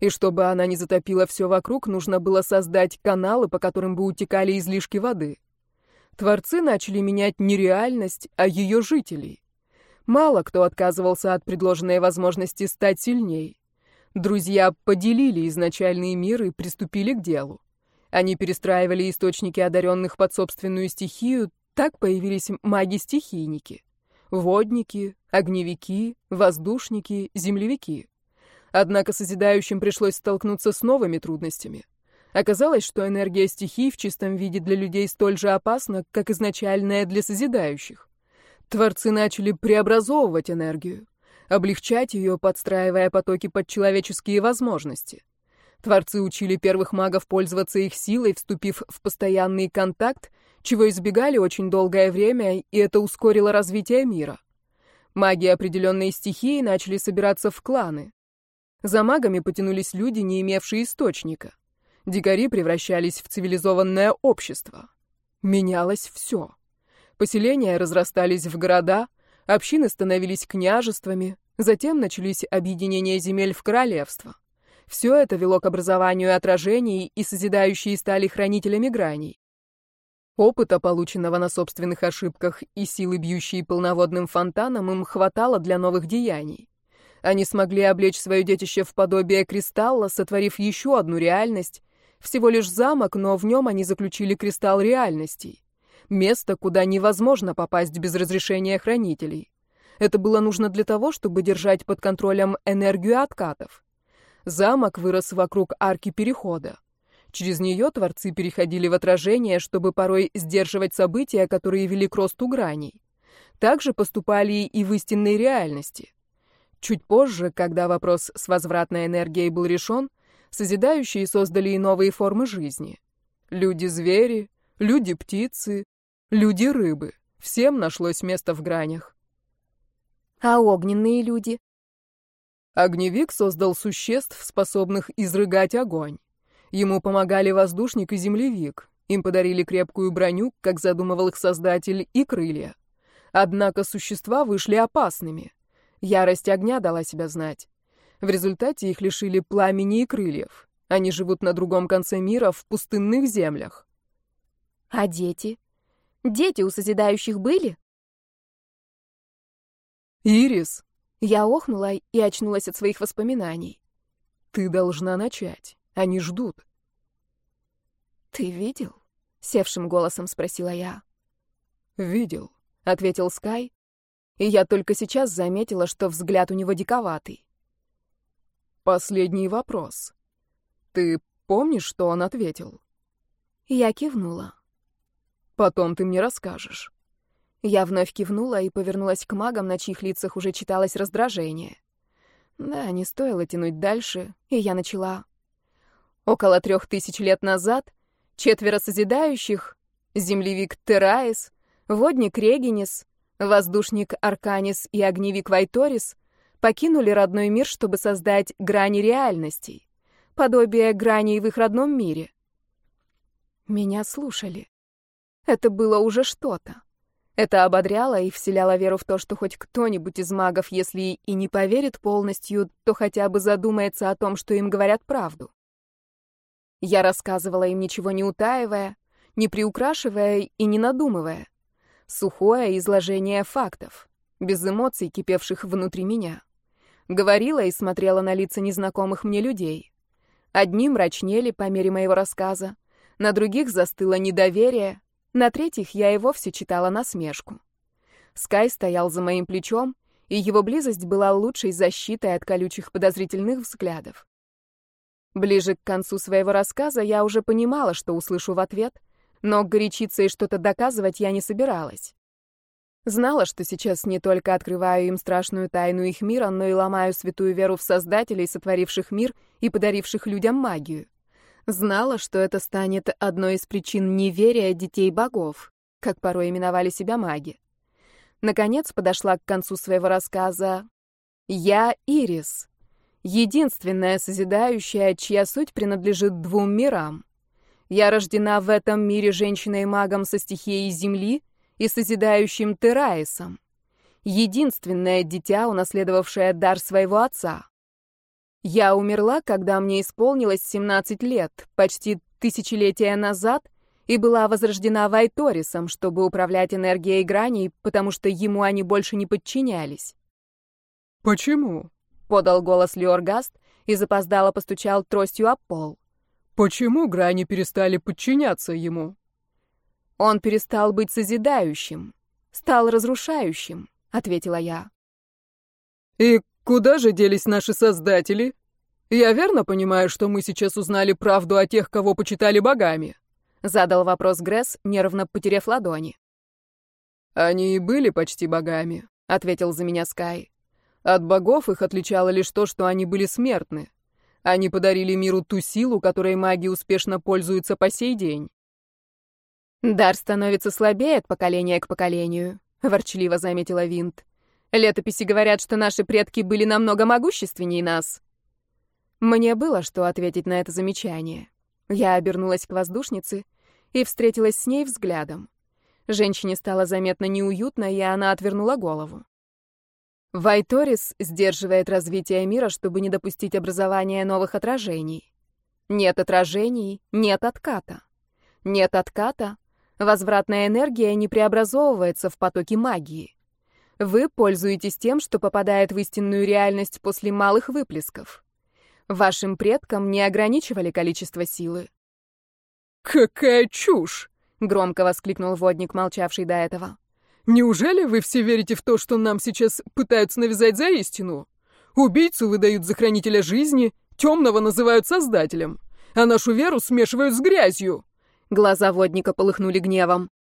И чтобы она не затопила все вокруг, нужно было создать каналы, по которым бы утекали излишки воды. Творцы начали менять не реальность, а ее жителей. Мало кто отказывался от предложенной возможности стать сильней. Друзья поделили изначальный мир и приступили к делу. Они перестраивали источники одаренных под собственную стихию, так появились маги-стихийники. Водники, огневики, воздушники, землевики. Однако созидающим пришлось столкнуться с новыми трудностями. Оказалось, что энергия стихий в чистом виде для людей столь же опасна, как изначальная для созидающих. Творцы начали преобразовывать энергию, облегчать ее, подстраивая потоки под человеческие возможности. Творцы учили первых магов пользоваться их силой, вступив в постоянный контакт, чего избегали очень долгое время, и это ускорило развитие мира. Маги определенной стихии начали собираться в кланы. За магами потянулись люди, не имевшие источника. Дикари превращались в цивилизованное общество. Менялось все. Поселения разрастались в города, общины становились княжествами, затем начались объединения земель в королевства. Все это вело к образованию отражений, и созидающие стали хранителями граней. Опыта, полученного на собственных ошибках, и силы, бьющие полноводным фонтаном, им хватало для новых деяний. Они смогли облечь свое детище в подобие кристалла, сотворив еще одну реальность. Всего лишь замок, но в нем они заключили кристалл реальностей. Место, куда невозможно попасть без разрешения хранителей. Это было нужно для того, чтобы держать под контролем энергию откатов. Замок вырос вокруг арки перехода. Через нее творцы переходили в отражение, чтобы порой сдерживать события, которые вели к росту граней. Также поступали и в истинной реальности. Чуть позже, когда вопрос с возвратной энергией был решен, созидающие создали и новые формы жизни. Люди-звери, люди-птицы, люди-рыбы. Всем нашлось место в гранях. А огненные люди? Огневик создал существ, способных изрыгать огонь. Ему помогали воздушник и землевик. Им подарили крепкую броню, как задумывал их создатель, и крылья. Однако существа вышли опасными. Ярость огня дала себя знать. В результате их лишили пламени и крыльев. Они живут на другом конце мира, в пустынных землях. А дети? Дети у созидающих были? «Ирис!» Я охнула и очнулась от своих воспоминаний. «Ты должна начать. Они ждут». «Ты видел?» — севшим голосом спросила я. «Видел», — ответил Скай, и я только сейчас заметила, что взгляд у него диковатый. «Последний вопрос. Ты помнишь, что он ответил?» Я кивнула. «Потом ты мне расскажешь». Я вновь кивнула и повернулась к магам, на чьих лицах уже читалось раздражение. Да, не стоило тянуть дальше, и я начала. Около трех тысяч лет назад четверо созидающих, землевик Тераис, водник Регинис, воздушник Арканис и огневик Вайторис покинули родной мир, чтобы создать грани реальностей, подобие граней в их родном мире. Меня слушали. Это было уже что-то. Это ободряло и вселяло веру в то, что хоть кто-нибудь из магов, если и не поверит полностью, то хотя бы задумается о том, что им говорят правду. Я рассказывала им, ничего не утаивая, не приукрашивая и не надумывая. Сухое изложение фактов, без эмоций, кипевших внутри меня. Говорила и смотрела на лица незнакомых мне людей. Одни мрачнели по мере моего рассказа, на других застыло недоверие, на третьих я и вовсе читала насмешку. Скай стоял за моим плечом, и его близость была лучшей защитой от колючих подозрительных взглядов. Ближе к концу своего рассказа я уже понимала, что услышу в ответ, но горячиться и что-то доказывать я не собиралась. Знала, что сейчас не только открываю им страшную тайну их мира, но и ломаю святую веру в создателей, сотворивших мир и подаривших людям магию. Знала, что это станет одной из причин неверия детей богов, как порой именовали себя маги. Наконец подошла к концу своего рассказа «Я Ирис, единственная созидающая, чья суть принадлежит двум мирам. Я рождена в этом мире женщиной-магом со стихией земли и созидающим Тераисом. Единственное дитя, унаследовавшее дар своего отца. Я умерла, когда мне исполнилось 17 лет, почти тысячелетия назад, и была возрождена Вайторисом, чтобы управлять энергией граней, потому что ему они больше не подчинялись. «Почему?» — подал голос Леоргаст и запоздало постучал тростью об пол. «Почему грани перестали подчиняться ему?» «Он перестал быть созидающим, стал разрушающим», — ответила я. «И Куда же делись наши создатели? Я верно понимаю, что мы сейчас узнали правду о тех, кого почитали богами? Задал вопрос Гресс, нервно потеряв ладони. Они и были почти богами, ответил за меня Скай. От богов их отличало лишь то, что они были смертны. Они подарили миру ту силу, которой маги успешно пользуются по сей день. «Дар становится слабее от поколения к поколению», — ворчливо заметила Винт. Летописи говорят, что наши предки были намного могущественнее нас. Мне было что ответить на это замечание. Я обернулась к воздушнице и встретилась с ней взглядом. Женщине стало заметно неуютно, и она отвернула голову. Вайторис сдерживает развитие мира, чтобы не допустить образования новых отражений. Нет отражений, нет отката. Нет отката, возвратная энергия не преобразовывается в потоки магии. Вы пользуетесь тем, что попадает в истинную реальность после малых выплесков. Вашим предкам не ограничивали количество силы. «Какая чушь!» — громко воскликнул водник, молчавший до этого. «Неужели вы все верите в то, что нам сейчас пытаются навязать за истину? Убийцу выдают за хранителя жизни, темного называют создателем, а нашу веру смешивают с грязью!» Глаза водника полыхнули гневом.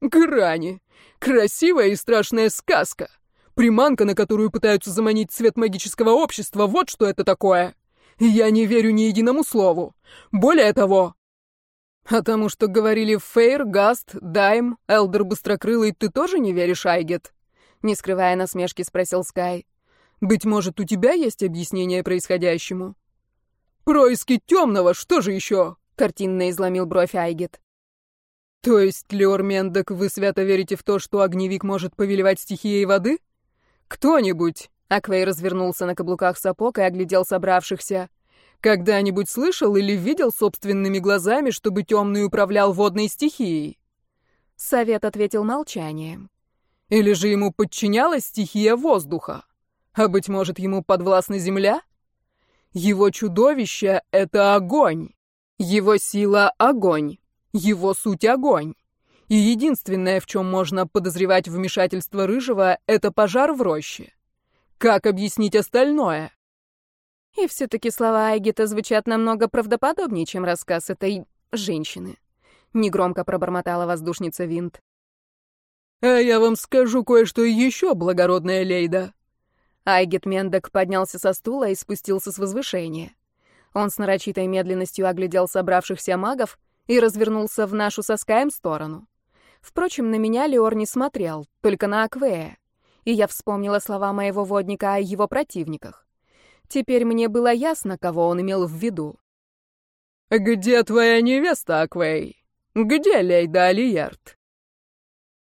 Грани. Красивая и страшная сказка. Приманка, на которую пытаются заманить цвет магического общества, вот что это такое. Я не верю ни единому слову. Более того... А тому, что говорили Фейр, Гаст, Дайм, Элдер Быстрокрылый, ты тоже не веришь, Айгет? Не скрывая насмешки, спросил Скай. Быть может, у тебя есть объяснение происходящему? Происки темного, что же еще? Картинно изломил бровь Айгет. То есть, Леор Мендок, вы свято верите в то, что огневик может повелевать стихией воды? Кто-нибудь, Аквей развернулся на каблуках сапог и оглядел собравшихся, когда-нибудь слышал или видел собственными глазами, чтобы темный управлял водной стихией? Совет ответил молчанием. Или же ему подчинялась стихия воздуха? А быть может, ему подвластна земля? Его чудовище — это огонь. Его сила — огонь. Его суть — огонь. И единственное, в чем можно подозревать вмешательство Рыжего, это пожар в роще. Как объяснить остальное? И все-таки слова Айгита звучат намного правдоподобнее, чем рассказ этой женщины. Негромко пробормотала воздушница Винт. «А я вам скажу кое-что еще, благородная Лейда». Айгет Мендек поднялся со стула и спустился с возвышения. Он с нарочитой медленностью оглядел собравшихся магов и развернулся в нашу со Скаем сторону. Впрочем, на меня Леор не смотрел, только на Аквея. И я вспомнила слова моего водника о его противниках. Теперь мне было ясно, кого он имел в виду. «Где твоя невеста, Аквей? Где Лейда Алиярд?»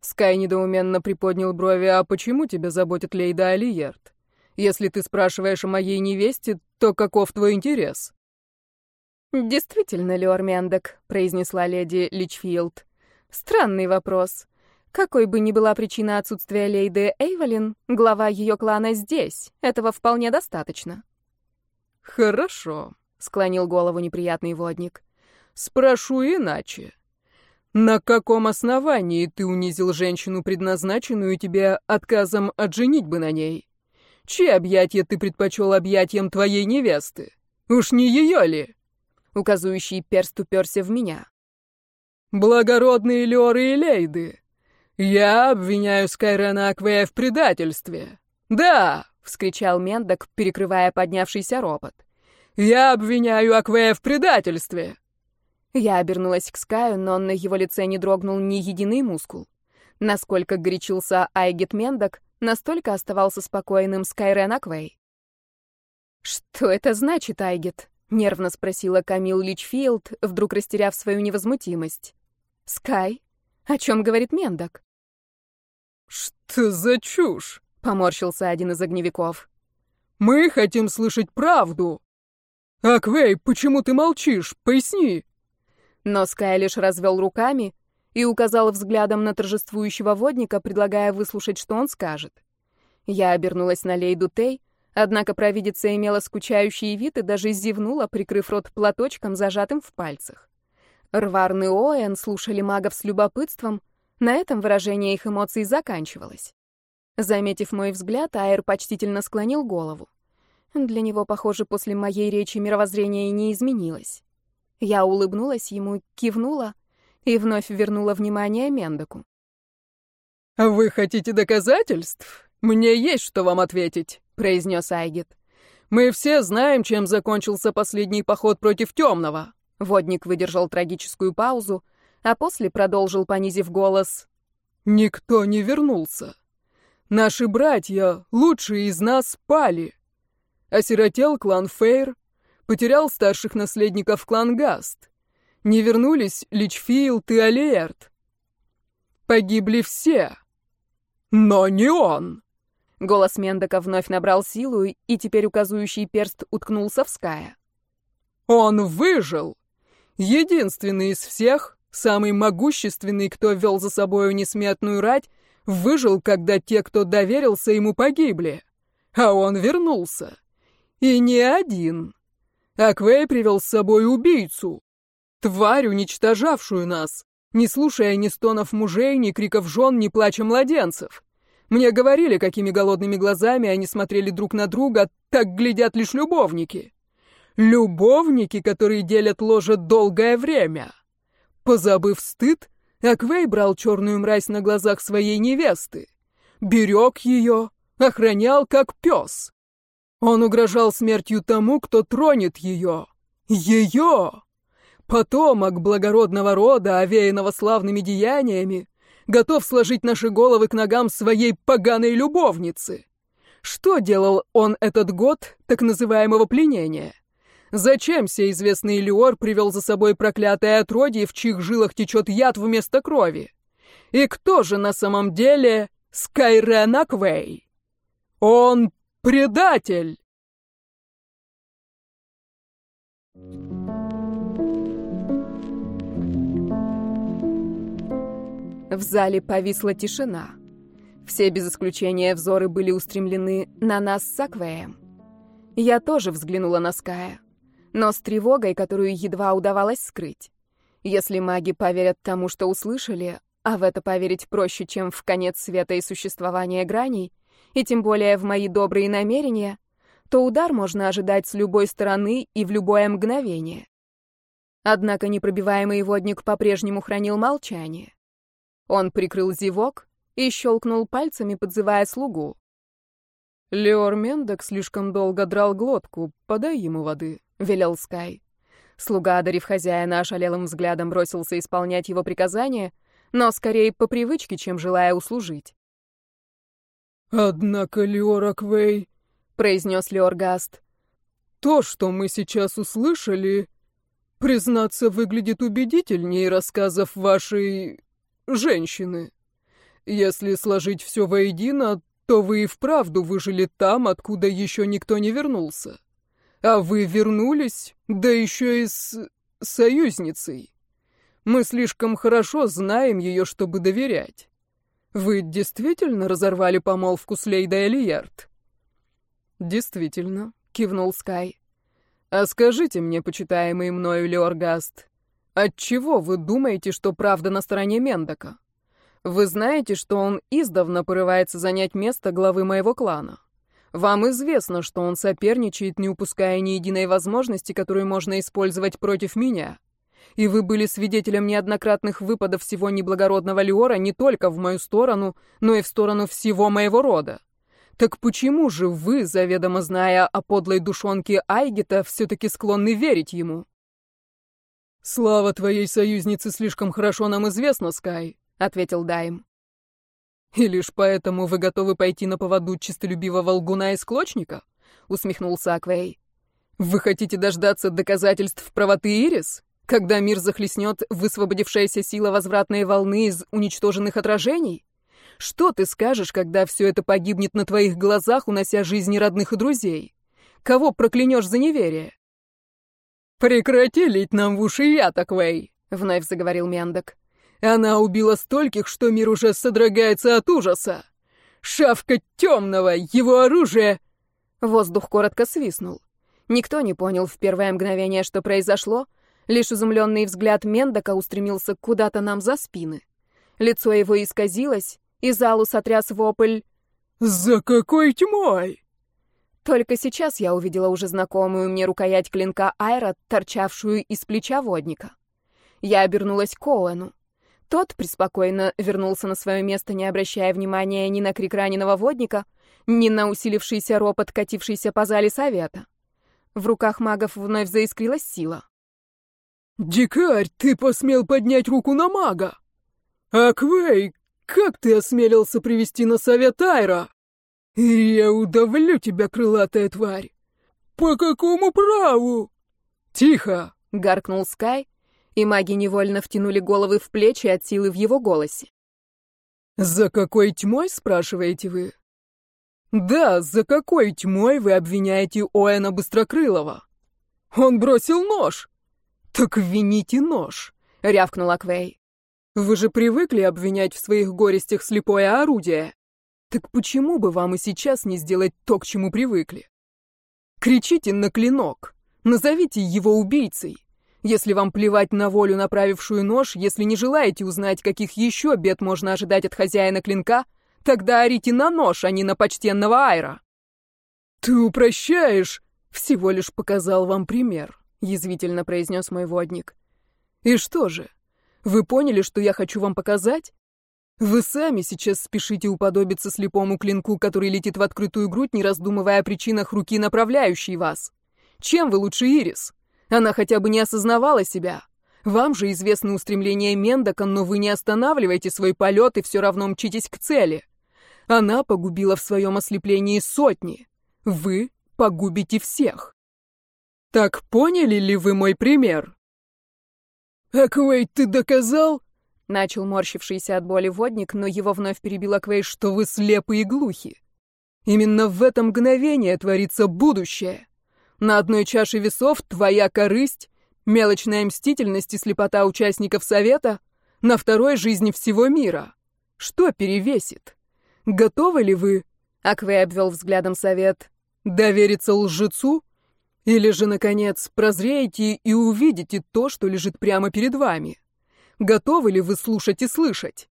Скай недоуменно приподнял брови. «А почему тебя заботит Лейда Алиярд? Если ты спрашиваешь о моей невесте, то каков твой интерес?» «Действительно, Леор Мендек», — произнесла леди Личфилд. «Странный вопрос. Какой бы ни была причина отсутствия Лейды Эйволин, глава ее клана здесь. Этого вполне достаточно. Хорошо, склонил голову неприятный водник. Спрошу иначе. На каком основании ты унизил женщину, предназначенную тебе отказом от женитьбы на ней? Чьи объятия ты предпочел объятиям твоей невесты? Уж не ее ли? Указывающий перст уперся в меня. Благородные Лёры и Лейды, «Я обвиняю Скайрена Аквея в предательстве!» «Да!» — вскричал Мендок, перекрывая поднявшийся ропот. «Я обвиняю Аквея в предательстве!» Я обернулась к Скаю, но на его лице не дрогнул ни единый мускул. Насколько горячился Айгет Мендок, настолько оставался спокойным Скайрен Аквей. «Что это значит, Айгет?» — нервно спросила Камил Личфилд, вдруг растеряв свою невозмутимость. «Скай, о чем говорит Мендок?» «Что за чушь?» — поморщился один из огневиков. «Мы хотим слышать правду!» «Аквей, почему ты молчишь? Поясни!» Но Скай лишь развел руками и указал взглядом на торжествующего водника, предлагая выслушать, что он скажет. Я обернулась на Лейду Тей, однако провидица имела скучающий вид и даже зевнула, прикрыв рот платочком, зажатым в пальцах. Рварны Оэн слушали магов с любопытством, на этом выражение их эмоций заканчивалось. Заметив мой взгляд, Айр почтительно склонил голову. Для него, похоже, после моей речи мировоззрение не изменилось. Я улыбнулась ему, кивнула и вновь вернула внимание Мендоку. «Вы хотите доказательств? Мне есть что вам ответить», — произнес Айгет. «Мы все знаем, чем закончился последний поход против темного». Водник выдержал трагическую паузу, а после продолжил, понизив голос. «Никто не вернулся. Наши братья, лучшие из нас, пали. Осиротел клан Фейр, потерял старших наследников клан Гаст. Не вернулись Личфилд и Алиэрт. Погибли все. Но не он!» Голос Мендока вновь набрал силу, и теперь указывающий перст уткнулся в Ская. «Он выжил! Единственный из всех, Самый могущественный, кто вел за собою несметную рать, выжил, когда те, кто доверился ему, погибли. А он вернулся. И не один. Аквей привел с собой убийцу. Тварь, уничтожавшую нас, не слушая ни стонов мужей, ни криков жен, ни плача младенцев. Мне говорили, какими голодными глазами они смотрели друг на друга, так глядят лишь любовники. Любовники, которые делят ложе долгое время. Позабыв стыд, Аквей брал черную мразь на глазах своей невесты. Берег ее, охранял как пес. Он угрожал смертью тому, кто тронет ее. Ее! Потомок благородного рода, овеянного славными деяниями, готов сложить наши головы к ногам своей поганой любовницы. Что делал он этот год так называемого пленения? Зачем сей известный Леор привел за собой проклятое отродье, в чьих жилах течет яд вместо крови? И кто же на самом деле Скайрен Аквей? Он предатель! В зале повисла тишина. Все без исключения взоры были устремлены на нас с Аквеем. Я тоже взглянула на Ская, но с тревогой, которую едва удавалось скрыть. Если маги поверят тому, что услышали, а в это поверить проще, чем в конец света и существования граней, и тем более в мои добрые намерения, то удар можно ожидать с любой стороны и в любое мгновение. Однако непробиваемый водник по-прежнему хранил молчание. Он прикрыл зевок и щелкнул пальцами, подзывая слугу. Леор Мендок слишком долго драл глотку. Подай ему воды, велел Скай. Слуга, одарив хозяина ошалелым взглядом, бросился исполнять его приказания, но скорее по привычке, чем желая услужить. «Однако, Леор Аквей», — произнес Леор Гаст, — «то, что мы сейчас услышали, признаться, выглядит убедительнее рассказов вашей... женщины. Если сложить все воедино, то вы и вправду выжили там, откуда еще никто не вернулся. А вы вернулись, да еще и с союзницей. Мы слишком хорошо знаем ее, чтобы доверять. Вы действительно разорвали помолвку с Лейдой Элиярд? Действительно, кивнул Скай. А скажите мне, почитаемый мною Леоргаст, отчего вы думаете, что правда на стороне Мендока? Вы знаете, что он издавна порывается занять место главы моего клана. Вам известно, что он соперничает, не упуская ни единой возможности, которую можно использовать против меня. И вы были свидетелем неоднократных выпадов всего неблагородного Леора не только в мою сторону, но и в сторону всего моего рода. Так почему же вы, заведомо зная о подлой душонке Айгета, все-таки склонны верить ему? Слава твоей союзницы слишком хорошо нам известна, Скай ответил Дайм. И лишь поэтому вы готовы пойти на поводу чистолюбивого лгуна и склочника? усмехнулся Аквей. Вы хотите дождаться доказательств правоты Ирис, когда мир захлестнет высвободившаяся сила возвратной волны из уничтоженных отражений? Что ты скажешь, когда все это погибнет на твоих глазах, унося жизни родных и друзей? Кого проклянешь за неверие? Прекрати лить нам в уши яд, Аквей, вновь заговорил Мендок. Она убила стольких, что мир уже содрогается от ужаса. Шавка темного, его оружие... Воздух коротко свистнул. Никто не понял в первое мгновение, что произошло, лишь изумленный взгляд Мендока устремился куда-то нам за спины. Лицо его исказилось, и залу сотряс вопль «За какой тьмой?» Только сейчас я увидела уже знакомую мне рукоять клинка Айра, торчавшую из плеча водника. Я обернулась к Оуэну. Тот преспокойно вернулся на свое место, не обращая внимания ни на крик раненого водника, ни на усилившийся ропот, катившийся по зале совета. В руках магов вновь заискрилась сила. «Дикарь, ты посмел поднять руку на мага! Аквей, как ты осмелился привести на совет Айра? Я удавлю тебя, крылатая тварь! По какому праву?» «Тихо!» — гаркнул Скай, и маги невольно втянули головы в плечи от силы в его голосе. «За какой тьмой, спрашиваете вы?» «Да, за какой тьмой вы обвиняете Оэна Быстрокрылова? Он бросил нож!» «Так вините нож!» — рявкнул Аквей. «Вы же привыкли обвинять в своих горестях слепое орудие. Так почему бы вам и сейчас не сделать то, к чему привыкли? Кричите на клинок, назовите его убийцей, если вам плевать на волю, направившую нож, если не желаете узнать, каких еще бед можно ожидать от хозяина клинка, тогда орите на нож, а не на почтенного Айра. Ты упрощаешь, всего лишь показал вам пример, язвительно произнес мой водник. И что же? Вы поняли, что я хочу вам показать? Вы сами сейчас спешите уподобиться слепому клинку, который летит в открытую грудь, не раздумывая о причинах руки, направляющей вас. Чем вы лучше Ирис? Она хотя бы не осознавала себя. Вам же известны устремления Мендока, но вы не останавливаете свой полет и все равно мчитесь к цели. Она погубила в своем ослеплении сотни. Вы погубите всех. Так поняли ли вы мой пример? «Аквей, ты доказал?» Начал морщившийся от боли водник, но его вновь перебил Аквей, что вы слепы и глухи. Именно в это мгновение творится будущее. На одной чаше весов твоя корысть, мелочная мстительность и слепота участников совета, на второй — жизни всего мира. Что перевесит? Готовы ли вы, Аквей обвел взглядом совет, довериться лжецу? Или же, наконец, прозреете и увидите то, что лежит прямо перед вами? Готовы ли вы слушать и слышать?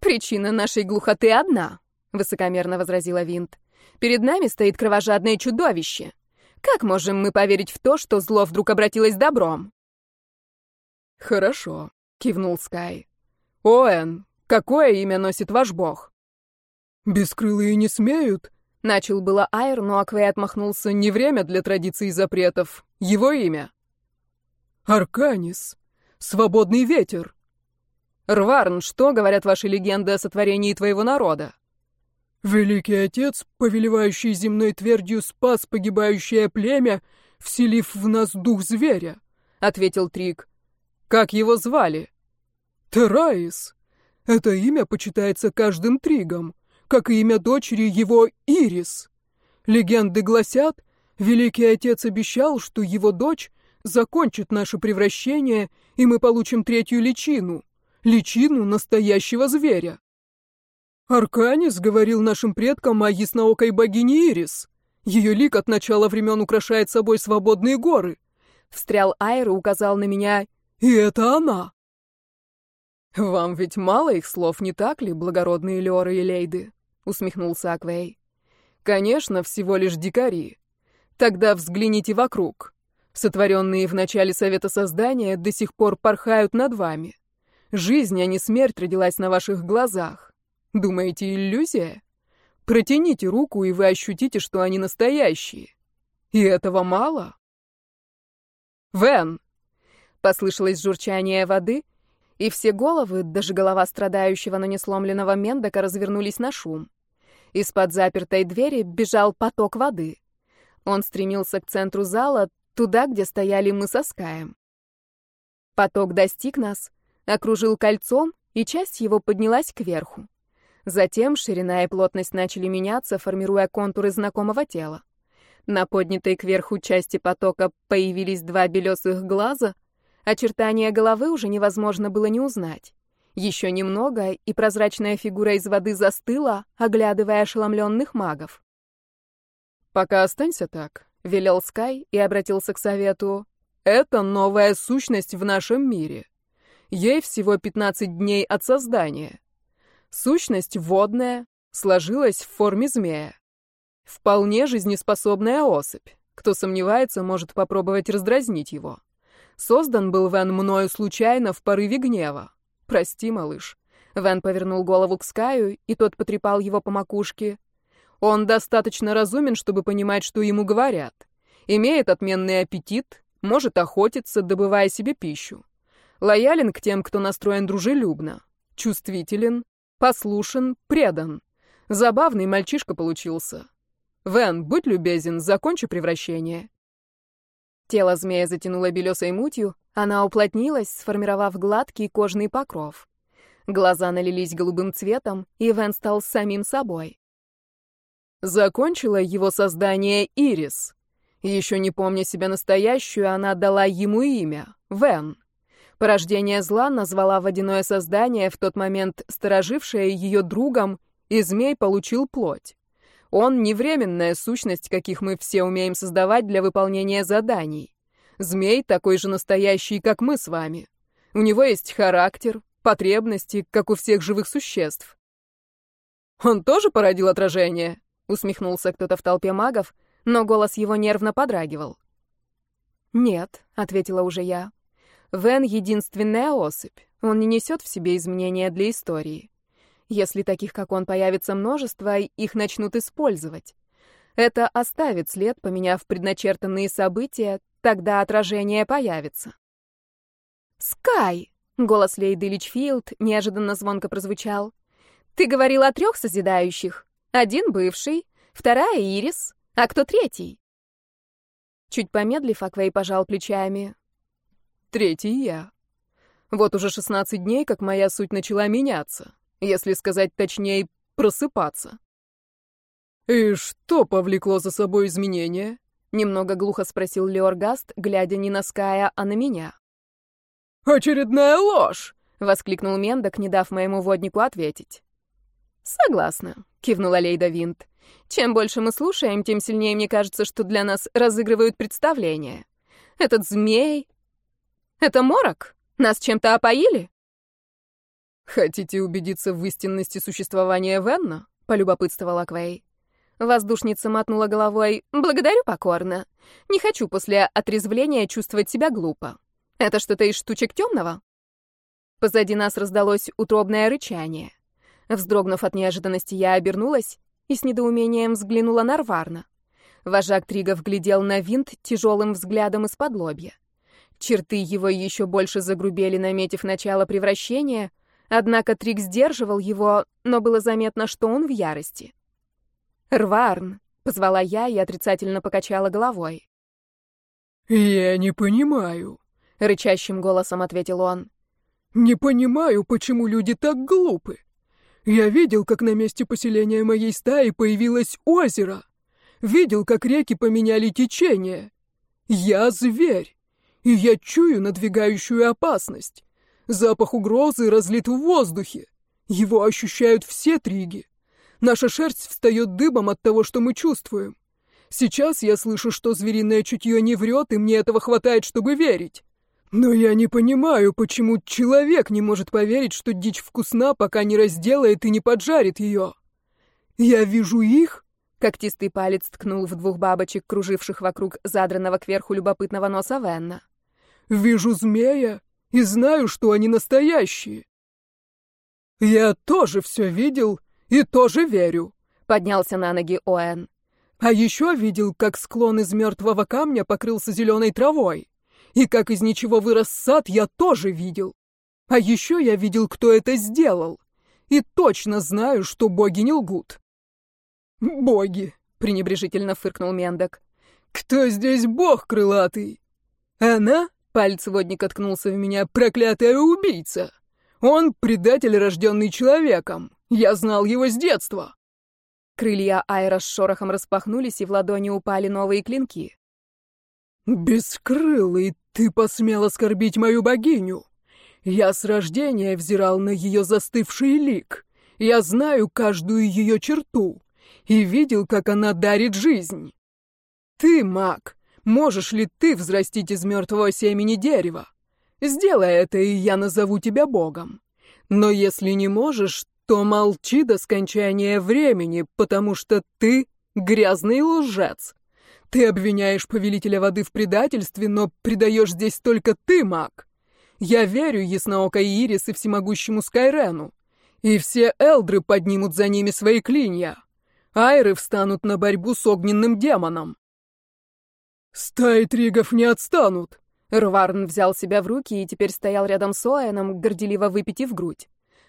Причина нашей глухоты одна, высокомерно возразила Винт. Перед нами стоит кровожадное чудовище. Как можем мы поверить в то, что зло вдруг обратилось добром? Хорошо, кивнул Скай. Оэн, какое имя носит ваш бог? Бескрылые не смеют, начал было Айр, но Аквей отмахнулся. Не время для традиций и запретов. Его имя. Арканис. Свободный ветер. Рварн, что говорят ваши легенды о сотворении твоего народа? Великий Отец, повелевающий земной твердью, спас погибающее племя, вселив в нас дух зверя, — ответил Трик. Как его звали? Тераис. Это имя почитается каждым Тригом, как и имя дочери его Ирис. Легенды гласят, Великий Отец обещал, что его дочь закончит наше превращение, и мы получим третью личину — личину настоящего зверя. Арканис говорил нашим предкам о ясноокой богине Ирис. Ее лик от начала времен украшает собой свободные горы. Встрял Айр и указал на меня. И это она. Вам ведь мало их слов, не так ли, благородные Леоры и Лейды? Усмехнулся Аквей. Конечно, всего лишь дикари. Тогда взгляните вокруг. Сотворенные в начале Совета Создания до сих пор порхают над вами. Жизнь, а не смерть родилась на ваших глазах. Думаете, иллюзия? Протяните руку, и вы ощутите, что они настоящие. И этого мало? Вен! Послышалось журчание воды, и все головы, даже голова страдающего, но не сломленного Мендока, развернулись на шум. Из-под запертой двери бежал поток воды. Он стремился к центру зала, туда, где стояли мы со Скаем. Поток достиг нас, окружил кольцом, и часть его поднялась кверху. Затем ширина и плотность начали меняться, формируя контуры знакомого тела. На поднятой кверху части потока появились два белесых глаза, очертания головы уже невозможно было не узнать. Еще немного, и прозрачная фигура из воды застыла, оглядывая ошеломленных магов. «Пока останься так», — велел Скай и обратился к совету. «Это новая сущность в нашем мире. Ей всего 15 дней от создания. Сущность водная, сложилась в форме змея. Вполне жизнеспособная особь. Кто сомневается, может попробовать раздразнить его. Создан был Вен мною случайно в порыве гнева. Прости, малыш. Вен повернул голову к Скаю, и тот потрепал его по макушке. Он достаточно разумен, чтобы понимать, что ему говорят. Имеет отменный аппетит, может охотиться, добывая себе пищу. Лоялен к тем, кто настроен дружелюбно. Чувствителен, послушен, предан. Забавный мальчишка получился. Вен, будь любезен, закончи превращение. Тело змея затянуло белесой мутью, она уплотнилась, сформировав гладкий кожный покров. Глаза налились голубым цветом, и Вен стал самим собой. Закончила его создание Ирис. Еще не помня себя настоящую, она дала ему имя — Вен. Порождение зла назвала водяное создание, в тот момент сторожившее ее другом, и змей получил плоть. Он не временная сущность, каких мы все умеем создавать для выполнения заданий. Змей такой же настоящий, как мы с вами. У него есть характер, потребности, как у всех живых существ. «Он тоже породил отражение?» — усмехнулся кто-то в толпе магов, но голос его нервно подрагивал. «Нет», — ответила уже я. Вен — единственная особь. Он не несет в себе изменения для истории. Если таких, как он, появится множество, их начнут использовать. Это оставит след, поменяв предначертанные события, тогда отражение появится. «Скай!» — голос Лейды Личфилд неожиданно звонко прозвучал. «Ты говорил о трех созидающих. Один бывший, вторая — Ирис, а кто третий?» Чуть помедлив, Аквей пожал плечами. Третий я. Вот уже 16 дней, как моя суть начала меняться. Если сказать точнее, просыпаться. «И что повлекло за собой изменения?» — немного глухо спросил Леоргаст, глядя не на Ская, а на меня. «Очередная ложь!» — воскликнул Мендок, не дав моему воднику ответить. Согласна, кивнула Лейда Винт. Чем больше мы слушаем, тем сильнее мне кажется, что для нас разыгрывают представление. Этот змей... Это морок? Нас чем-то опоили? Хотите убедиться в истинности существования Венна? Полюбопытствовала Квей. Воздушница мотнула головой. «Благодарю покорно. Не хочу после отрезвления чувствовать себя глупо. Это что-то из штучек темного?» Позади нас раздалось утробное рычание. Вздрогнув от неожиданности, я обернулась и с недоумением взглянула на Рварна. Вожак Тригов глядел на винт тяжелым взглядом из-под лобья. Черты его еще больше загрубели, наметив начало превращения, однако Триг сдерживал его, но было заметно, что он в ярости. «Рварн!» — позвала я и отрицательно покачала головой. «Я не понимаю», — рычащим голосом ответил он. «Не понимаю, почему люди так глупы. Я видел, как на месте поселения моей стаи появилось озеро. Видел, как реки поменяли течение. Я зверь, и я чую надвигающую опасность. Запах угрозы разлит в воздухе. Его ощущают все триги. Наша шерсть встает дыбом от того, что мы чувствуем. Сейчас я слышу, что звериное чутье не врет, и мне этого хватает, чтобы верить. Но я не понимаю, почему человек не может поверить, что дичь вкусна, пока не разделает и не поджарит ее. Я вижу их, Когтистый палец ткнул в двух бабочек, круживших вокруг задранного кверху любопытного носа Венна. «Вижу змея и знаю, что они настоящие. Я тоже все видел «И тоже верю», — поднялся на ноги Оэн. «А еще видел, как склон из мертвого камня покрылся зеленой травой. И как из ничего вырос сад, я тоже видел. А еще я видел, кто это сделал. И точно знаю, что боги не лгут». «Боги», — пренебрежительно фыркнул Мендок. «Кто здесь бог крылатый?» «Она?» — палец водника ткнулся в меня. «Проклятая убийца!» Он предатель, рожденный человеком. Я знал его с детства. Крылья Айра с шорохом распахнулись, и в ладони упали новые клинки. «Бескрылый, ты посмел оскорбить мою богиню. Я с рождения взирал на ее застывший лик. Я знаю каждую ее черту и видел, как она дарит жизнь. Ты, маг, можешь ли ты взрастить из мертвого семени дерева? Сделай это, и я назову тебя богом. Но если не можешь, то молчи до скончания времени, потому что ты грязный лжец. Ты обвиняешь повелителя воды в предательстве, но предаешь здесь только ты, маг. Я верю ясноокой Ирис и всемогущему Скайрену. И все элдры поднимут за ними свои клинья. Айры встанут на борьбу с огненным демоном. Стаи тригов не отстанут, Рварн взял себя в руки и теперь стоял рядом с Оэном, горделиво выпитив грудь.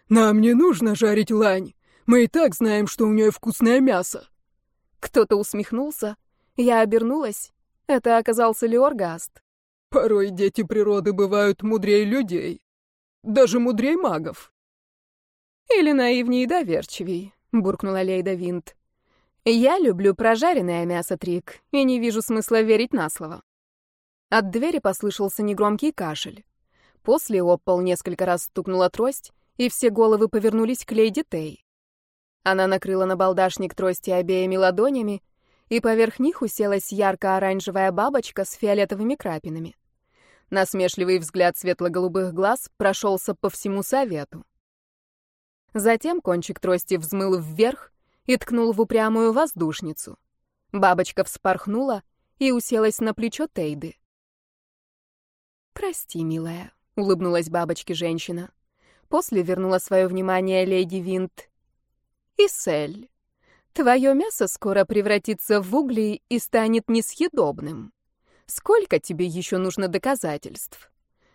«Нам не нужно жарить лань. Мы и так знаем, что у нее вкусное мясо». Кто-то усмехнулся. Я обернулась. Это оказался Леоргаст. «Порой дети природы бывают мудрее людей. Даже мудрее магов». «Или наивнее и доверчивей», — буркнула Лейда Винт. «Я люблю прожаренное мясо, Трик, и не вижу смысла верить на слово». От двери послышался негромкий кашель. После об пол несколько раз стукнула трость, и все головы повернулись к леди Тей. Она накрыла на балдашник трости обеими ладонями, и поверх них уселась ярко-оранжевая бабочка с фиолетовыми крапинами. Насмешливый взгляд светло-голубых глаз прошелся по всему совету. Затем кончик трости взмыл вверх и ткнул в упрямую воздушницу. Бабочка вспорхнула и уселась на плечо Тейды. «Прости, милая», — улыбнулась бабочке женщина. После вернула свое внимание леди Винт. «Исель, твое мясо скоро превратится в угли и станет несъедобным. Сколько тебе еще нужно доказательств?»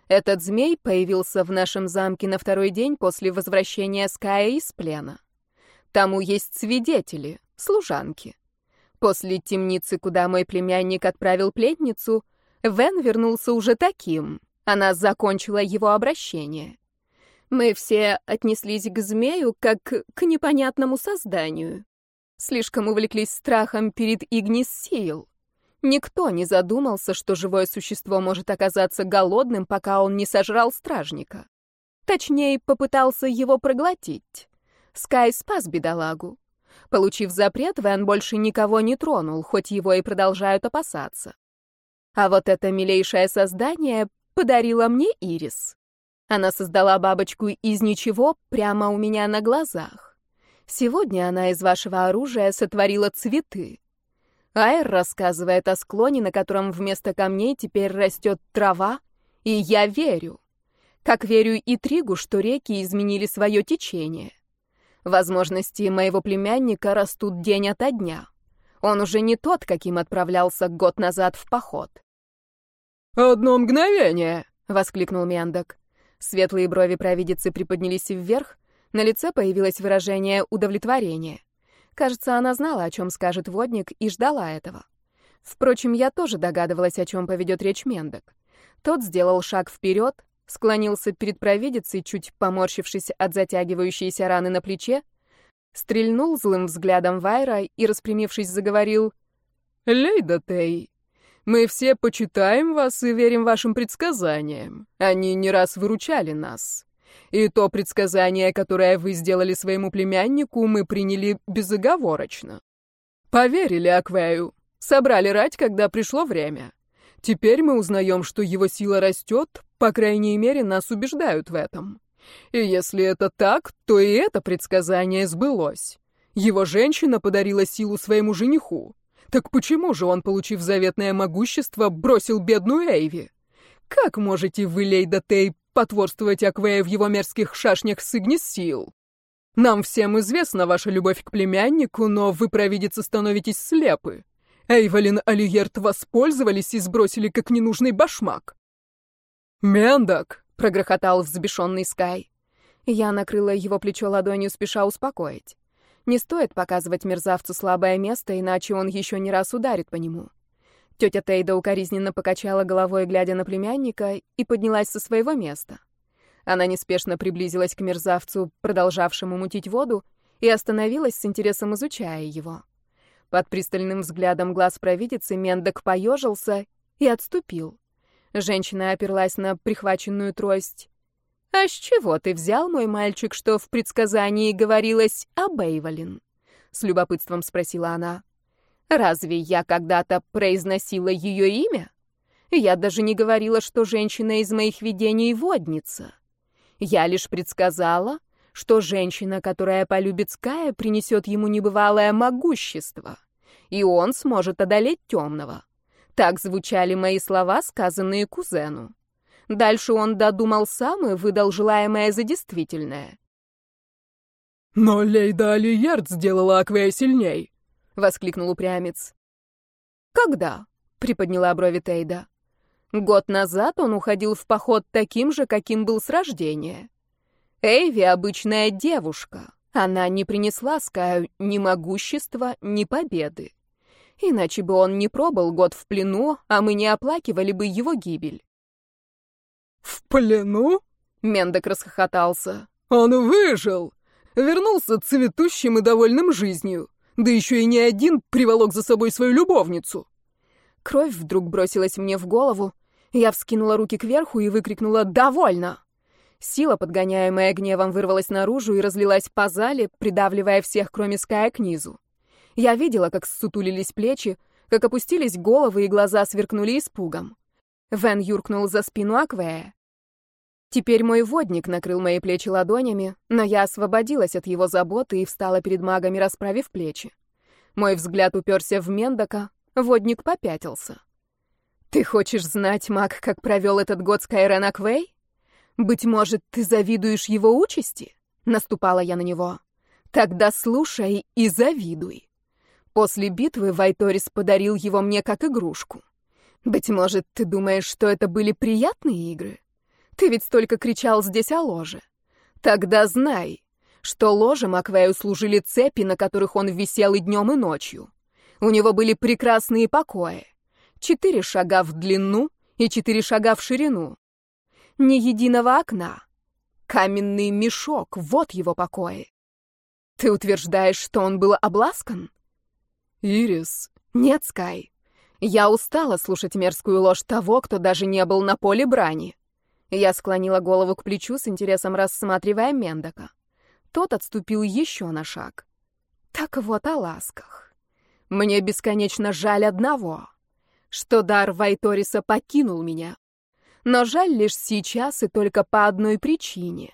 Этот змей появился в нашем замке на второй день после возвращения Ская из плена. Тому есть свидетели, служанки. После темницы, куда мой племянник отправил пленницу, Вен вернулся уже таким. Она закончила его обращение. Мы все отнеслись к змею как к непонятному созданию. Слишком увлеклись страхом перед Игнис Сил. Никто не задумался, что живое существо может оказаться голодным, пока он не сожрал стражника. Точнее, попытался его проглотить. Скай спас бедолагу. Получив запрет, Вен больше никого не тронул, хоть его и продолжают опасаться. А вот это милейшее создание подарила мне Ирис. Она создала бабочку из ничего прямо у меня на глазах. Сегодня она из вашего оружия сотворила цветы. Айр рассказывает о склоне, на котором вместо камней теперь растет трава, и я верю. Как верю и Тригу, что реки изменили свое течение. Возможности моего племянника растут день ото дня. Он уже не тот, каким отправлялся год назад в поход. «Одно мгновение!» — воскликнул Мендок. Светлые брови провидицы приподнялись вверх, на лице появилось выражение удовлетворения. Кажется, она знала, о чем скажет водник, и ждала этого. Впрочем, я тоже догадывалась, о чем поведет речь Мендок. Тот сделал шаг вперед, склонился перед провидицей, чуть поморщившись от затягивающейся раны на плече, стрельнул злым взглядом Вайра и, распрямившись, заговорил «Лейда Тей, мы все почитаем вас и верим вашим предсказаниям. Они не раз выручали нас. И то предсказание, которое вы сделали своему племяннику, мы приняли безоговорочно. Поверили Аквею, собрали рать, когда пришло время. Теперь мы узнаем, что его сила растет, по крайней мере, нас убеждают в этом. И если это так, то и это предсказание сбылось. Его женщина подарила силу своему жениху. Так почему же он, получив заветное могущество, бросил бедную Эйви? Как можете вы, Лейда Тей, потворствовать Аквея в его мерзких шашнях с Игнисил? Нам всем известна ваша любовь к племяннику, но вы, провидицы, становитесь слепы. Эйвелин Алиерт воспользовались и сбросили как ненужный башмак. «Мендак!» — прогрохотал взбешенный Скай. Я накрыла его плечо ладонью, спеша успокоить. Не стоит показывать мерзавцу слабое место, иначе он еще не раз ударит по нему. Тетя Тейда укоризненно покачала головой, глядя на племянника, и поднялась со своего места. Она неспешно приблизилась к мерзавцу, продолжавшему мутить воду, и остановилась с интересом, изучая его. Под пристальным взглядом глаз провидицы Мендок поежился и отступил. Женщина оперлась на прихваченную трость. «А с чего ты взял, мой мальчик, что в предсказании говорилось об Эйволин?» — с любопытством спросила она. «Разве я когда-то произносила ее имя? Я даже не говорила, что женщина из моих видений — водница. Я лишь предсказала, что женщина, которая полюбит Ская, принесет ему небывалое могущество, и он сможет одолеть темного. Так звучали мои слова, сказанные кузену. Дальше он додумал сам и выдал желаемое за действительное. «Но Лейда Алиерт сделала Аквея сильней!» — воскликнул упрямец. «Когда?» — приподняла брови Тейда. «Год назад он уходил в поход таким же, каким был с рождения. Эйви — обычная девушка. Она не принесла Скаю ни могущества, ни победы. Иначе бы он не пробыл год в плену, а мы не оплакивали бы его гибель. «В плену?» — Мендок расхохотался. «Он выжил! Вернулся цветущим и довольным жизнью. Да еще и не один приволок за собой свою любовницу!» Кровь вдруг бросилась мне в голову. Я вскинула руки кверху и выкрикнула «Довольно!». Сила, подгоняемая гневом, вырвалась наружу и разлилась по зале, придавливая всех, кроме Ская, к низу. Я видела, как ссутулились плечи, как опустились головы и глаза сверкнули испугом. Вен юркнул за спину Аквея. Теперь мой водник накрыл мои плечи ладонями, но я освободилась от его заботы и встала перед магами, расправив плечи. Мой взгляд уперся в Мендока, водник попятился. «Ты хочешь знать, маг, как провел этот год Скайрен Аквей?» «Быть может, ты завидуешь его участи?» — наступала я на него. «Тогда слушай и завидуй. После битвы Вайторис подарил его мне как игрушку. Быть может, ты думаешь, что это были приятные игры? Ты ведь столько кричал здесь о ложе. Тогда знай, что ложем Аквею служили цепи, на которых он висел и днем, и ночью. У него были прекрасные покои. Четыре шага в длину и четыре шага в ширину ни единого окна. Каменный мешок, вот его покои. Ты утверждаешь, что он был обласкан? Ирис. Нет, Скай. Я устала слушать мерзкую ложь того, кто даже не был на поле брани. Я склонила голову к плечу с интересом рассматривая Мендока. Тот отступил еще на шаг. Так вот о ласках. Мне бесконечно жаль одного, что дар Вайториса покинул меня. Но жаль лишь сейчас и только по одной причине.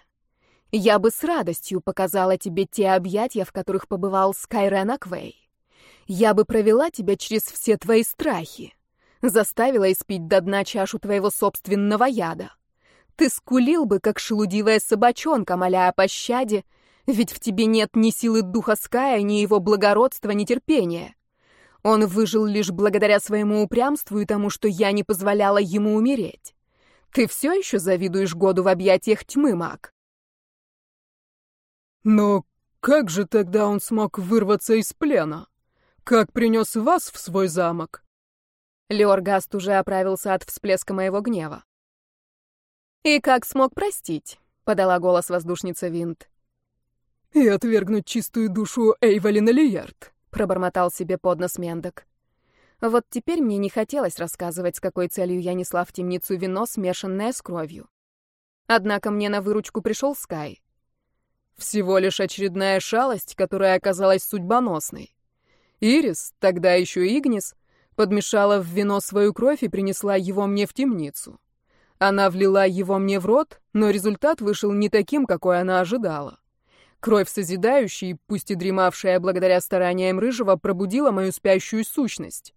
Я бы с радостью показала тебе те объятия, в которых побывал Скайрен Аквей. Я бы провела тебя через все твои страхи, заставила испить до дна чашу твоего собственного яда. Ты скулил бы, как шелудивая собачонка, моля о пощаде, ведь в тебе нет ни силы духа Ская, ни его благородства, ни терпения. Он выжил лишь благодаря своему упрямству и тому, что я не позволяла ему умереть. Ты все еще завидуешь году в объятиях тьмы, маг? Но как же тогда он смог вырваться из плена? Как принес вас в свой замок? Леоргаст уже оправился от всплеска моего гнева. «И как смог простить?» — подала голос воздушница Винт. «И отвергнуть чистую душу Эйвалина Лиярд», — пробормотал себе под нос Мендок. Вот теперь мне не хотелось рассказывать, с какой целью я несла в темницу вино, смешанное с кровью. Однако мне на выручку пришел Скай. Всего лишь очередная шалость, которая оказалась судьбоносной. Ирис, тогда еще Игнис, подмешала в вино свою кровь и принесла его мне в темницу. Она влила его мне в рот, но результат вышел не таким, какой она ожидала. Кровь созидающей, пусть и дремавшая благодаря стараниям Рыжего, пробудила мою спящую сущность.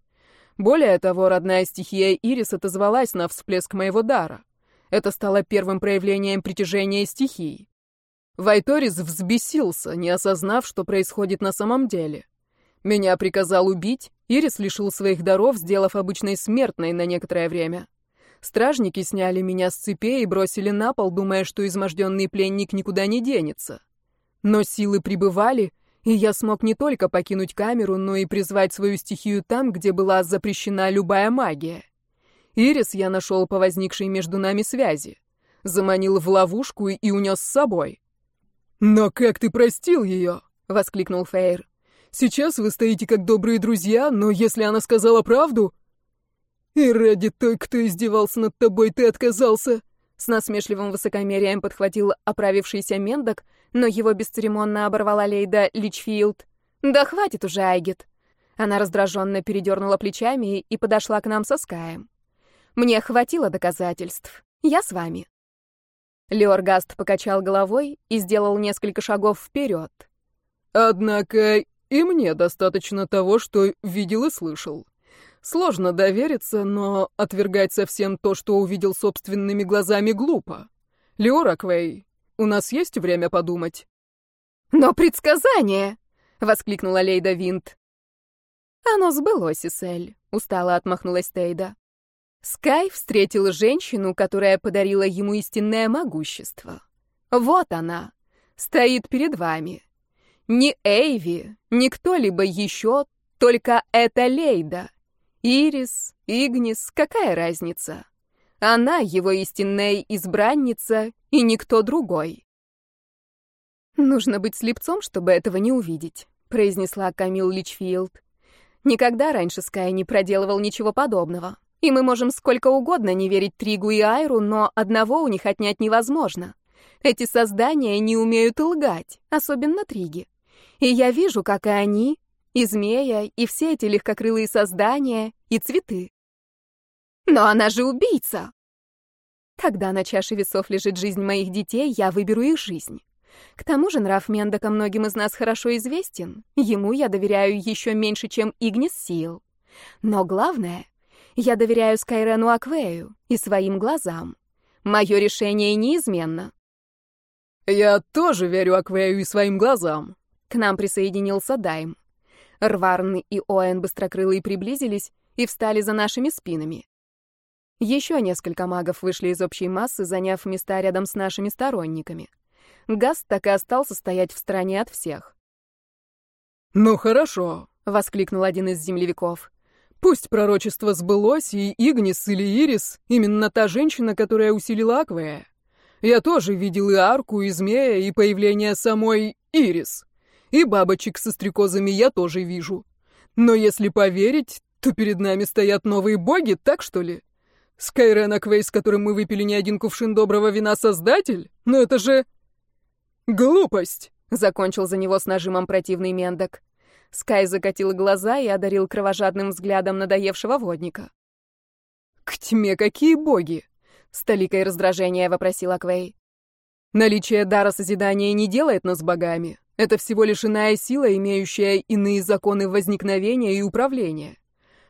Более того, родная стихия Ирис отозвалась на всплеск моего дара. Это стало первым проявлением притяжения стихии. Вайторис взбесился, не осознав, что происходит на самом деле. Меня приказал убить, Ирис лишил своих даров, сделав обычной смертной на некоторое время. Стражники сняли меня с цепей и бросили на пол, думая, что изможденный пленник никуда не денется. Но силы прибывали, и я смог не только покинуть камеру, но и призвать свою стихию там, где была запрещена любая магия. Ирис я нашел по возникшей между нами связи. Заманил в ловушку и унес с собой. «Но как ты простил ее?» — воскликнул Фейр. «Сейчас вы стоите как добрые друзья, но если она сказала правду...» «И ради той, кто издевался над тобой, ты отказался!» С насмешливым высокомерием подхватил оправившийся Мендок, но его бесцеремонно оборвала Лейда Личфилд. «Да хватит уже, Айгет!» Она раздраженно передернула плечами и подошла к нам со Скаем. «Мне хватило доказательств. Я с вами». Леоргаст покачал головой и сделал несколько шагов вперед. «Однако и мне достаточно того, что видел и слышал. Сложно довериться, но отвергать совсем то, что увидел собственными глазами, глупо. Леора Квей, у нас есть время подумать?» «Но предсказание!» — воскликнула Лейда Винт. «Оно сбылось, Исель», — устало отмахнулась Тейда. Скай встретил женщину, которая подарила ему истинное могущество. Вот она, стоит перед вами. Не Эйви, не кто-либо еще, только эта Лейда. Ирис, Игнис, какая разница? Она его истинная избранница и никто другой. «Нужно быть слепцом, чтобы этого не увидеть», — произнесла Камил Личфилд. «Никогда раньше Скай не проделывал ничего подобного, и мы можем сколько угодно не верить Тригу и Айру, но одного у них отнять невозможно. Эти создания не умеют лгать, особенно Триги. И я вижу, как и они, и змея, и все эти легкокрылые создания, и цветы. Но она же убийца. Когда на чаше весов лежит жизнь моих детей, я выберу их жизнь. К тому же нрав Мендока многим из нас хорошо известен. Ему я доверяю еще меньше, чем Игнис Сил. Но главное, я доверяю Скайрену Аквею и своим глазам. Мое решение неизменно. «Я тоже верю Аквею и своим глазам», — к нам присоединился Дайм. Рварн и Оэн быстрокрылые приблизились и встали за нашими спинами. Еще несколько магов вышли из общей массы, заняв места рядом с нашими сторонниками. Гаст так и остался стоять в стороне от всех. «Ну хорошо», — воскликнул один из землевиков. «Пусть пророчество сбылось, и Игнис или Ирис — именно та женщина, которая усилила Аквея. Я тоже видел и арку, и змея, и появление самой Ирис. И бабочек со стрекозами я тоже вижу. Но если поверить, то перед нами стоят новые боги, так что ли? Скайрен Аквей, с которым мы выпили не один кувшин доброго вина, создатель? Но это же... Глупость! закончил за него с нажимом противный Мендок. Скай закатил глаза и одарил кровожадным взглядом надоевшего водника. «К тьме какие боги!» — с толикой раздражения вопросила Квей. «Наличие дара созидания не делает нас богами. Это всего лишь иная сила, имеющая иные законы возникновения и управления.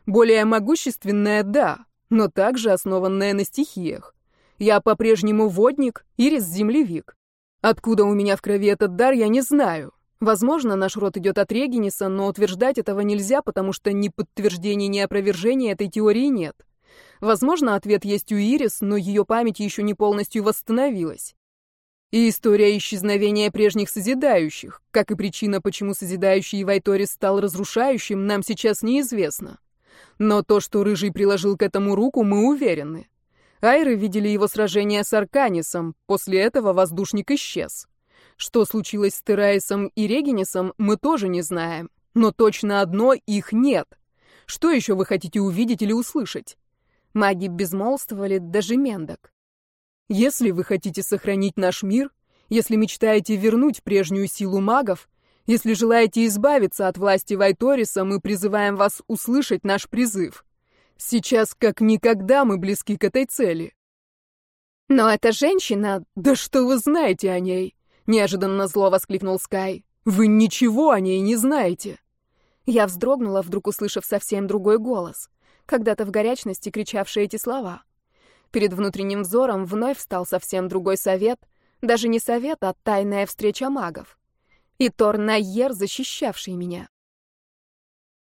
Более могущественная — да, но также основанная на стихиях. Я по-прежнему водник, Ирис — землевик. Откуда у меня в крови этот дар, я не знаю. Возможно, наш род идет от Региниса, но утверждать этого нельзя, потому что ни подтверждения, ни опровержения этой теории нет. Возможно, ответ есть у Ирис, но ее память еще не полностью восстановилась. И история исчезновения прежних созидающих, как и причина, почему созидающий Вайторис стал разрушающим, нам сейчас неизвестна. Но то, что Рыжий приложил к этому руку, мы уверены. Айры видели его сражение с Арканисом, после этого воздушник исчез. Что случилось с Тераисом и Регинисом, мы тоже не знаем. Но точно одно — их нет. Что еще вы хотите увидеть или услышать? Маги безмолвствовали, даже Мендок. Если вы хотите сохранить наш мир, если мечтаете вернуть прежнюю силу магов, если желаете избавиться от власти Вайториса, мы призываем вас услышать наш призыв. Сейчас как никогда мы близки к этой цели. Но эта женщина... Да что вы знаете о ней? Неожиданно зло воскликнул Скай. Вы ничего о ней не знаете. Я вздрогнула, вдруг услышав совсем другой голос, когда-то в горячности кричавший эти слова. Перед внутренним взором вновь встал совсем другой совет, даже не совет, а тайная встреча магов и Тор Найер, защищавший меня.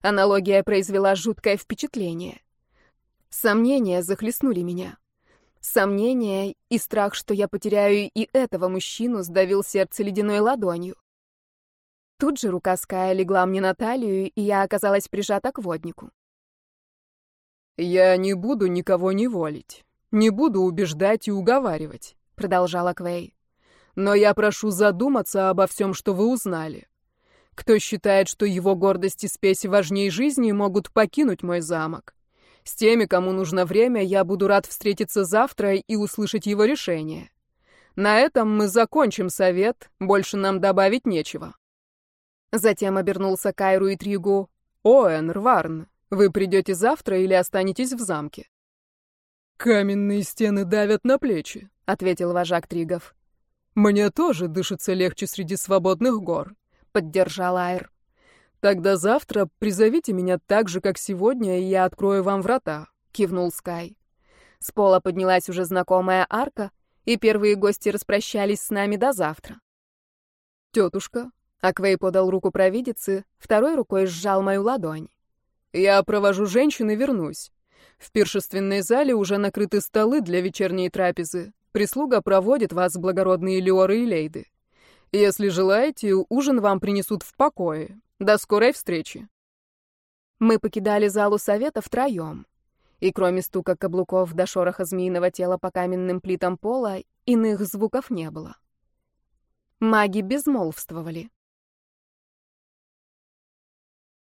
Аналогия произвела жуткое впечатление. Сомнения захлестнули меня. Сомнения и страх, что я потеряю и этого мужчину, сдавил сердце ледяной ладонью. Тут же рука Ская легла мне на талию, и я оказалась прижата к воднику. «Я не буду никого неволить, не буду убеждать и уговаривать», — продолжала Квей. Но я прошу задуматься обо всем, что вы узнали. Кто считает, что его гордость и спесь важнее жизни, могут покинуть мой замок. С теми, кому нужно время, я буду рад встретиться завтра и услышать его решение. На этом мы закончим совет, больше нам добавить нечего. Затем обернулся Кайру и Тригу. «Оэн, Рварн, вы придете завтра или останетесь в замке?» «Каменные стены давят на плечи», — ответил вожак Тригов. «Мне тоже дышится легче среди свободных гор», — поддержал Айр. «Тогда завтра призовите меня так же, как сегодня, и я открою вам врата», — кивнул Скай. С пола поднялась уже знакомая арка, и первые гости распрощались с нами до завтра. «Тетушка», — Аквей подал руку провидице, второй рукой сжал мою ладонь. «Я провожу женщин и вернусь. В пиршественной зале уже накрыты столы для вечерней трапезы. Прислуга проводит вас, благородные Леоры и Лейды. Если желаете, ужин вам принесут в покое. До скорой встречи. Мы покидали залу совета втроем. И кроме стука каблуков до шороха змеиного тела по каменным плитам пола, иных звуков не было. Маги безмолвствовали.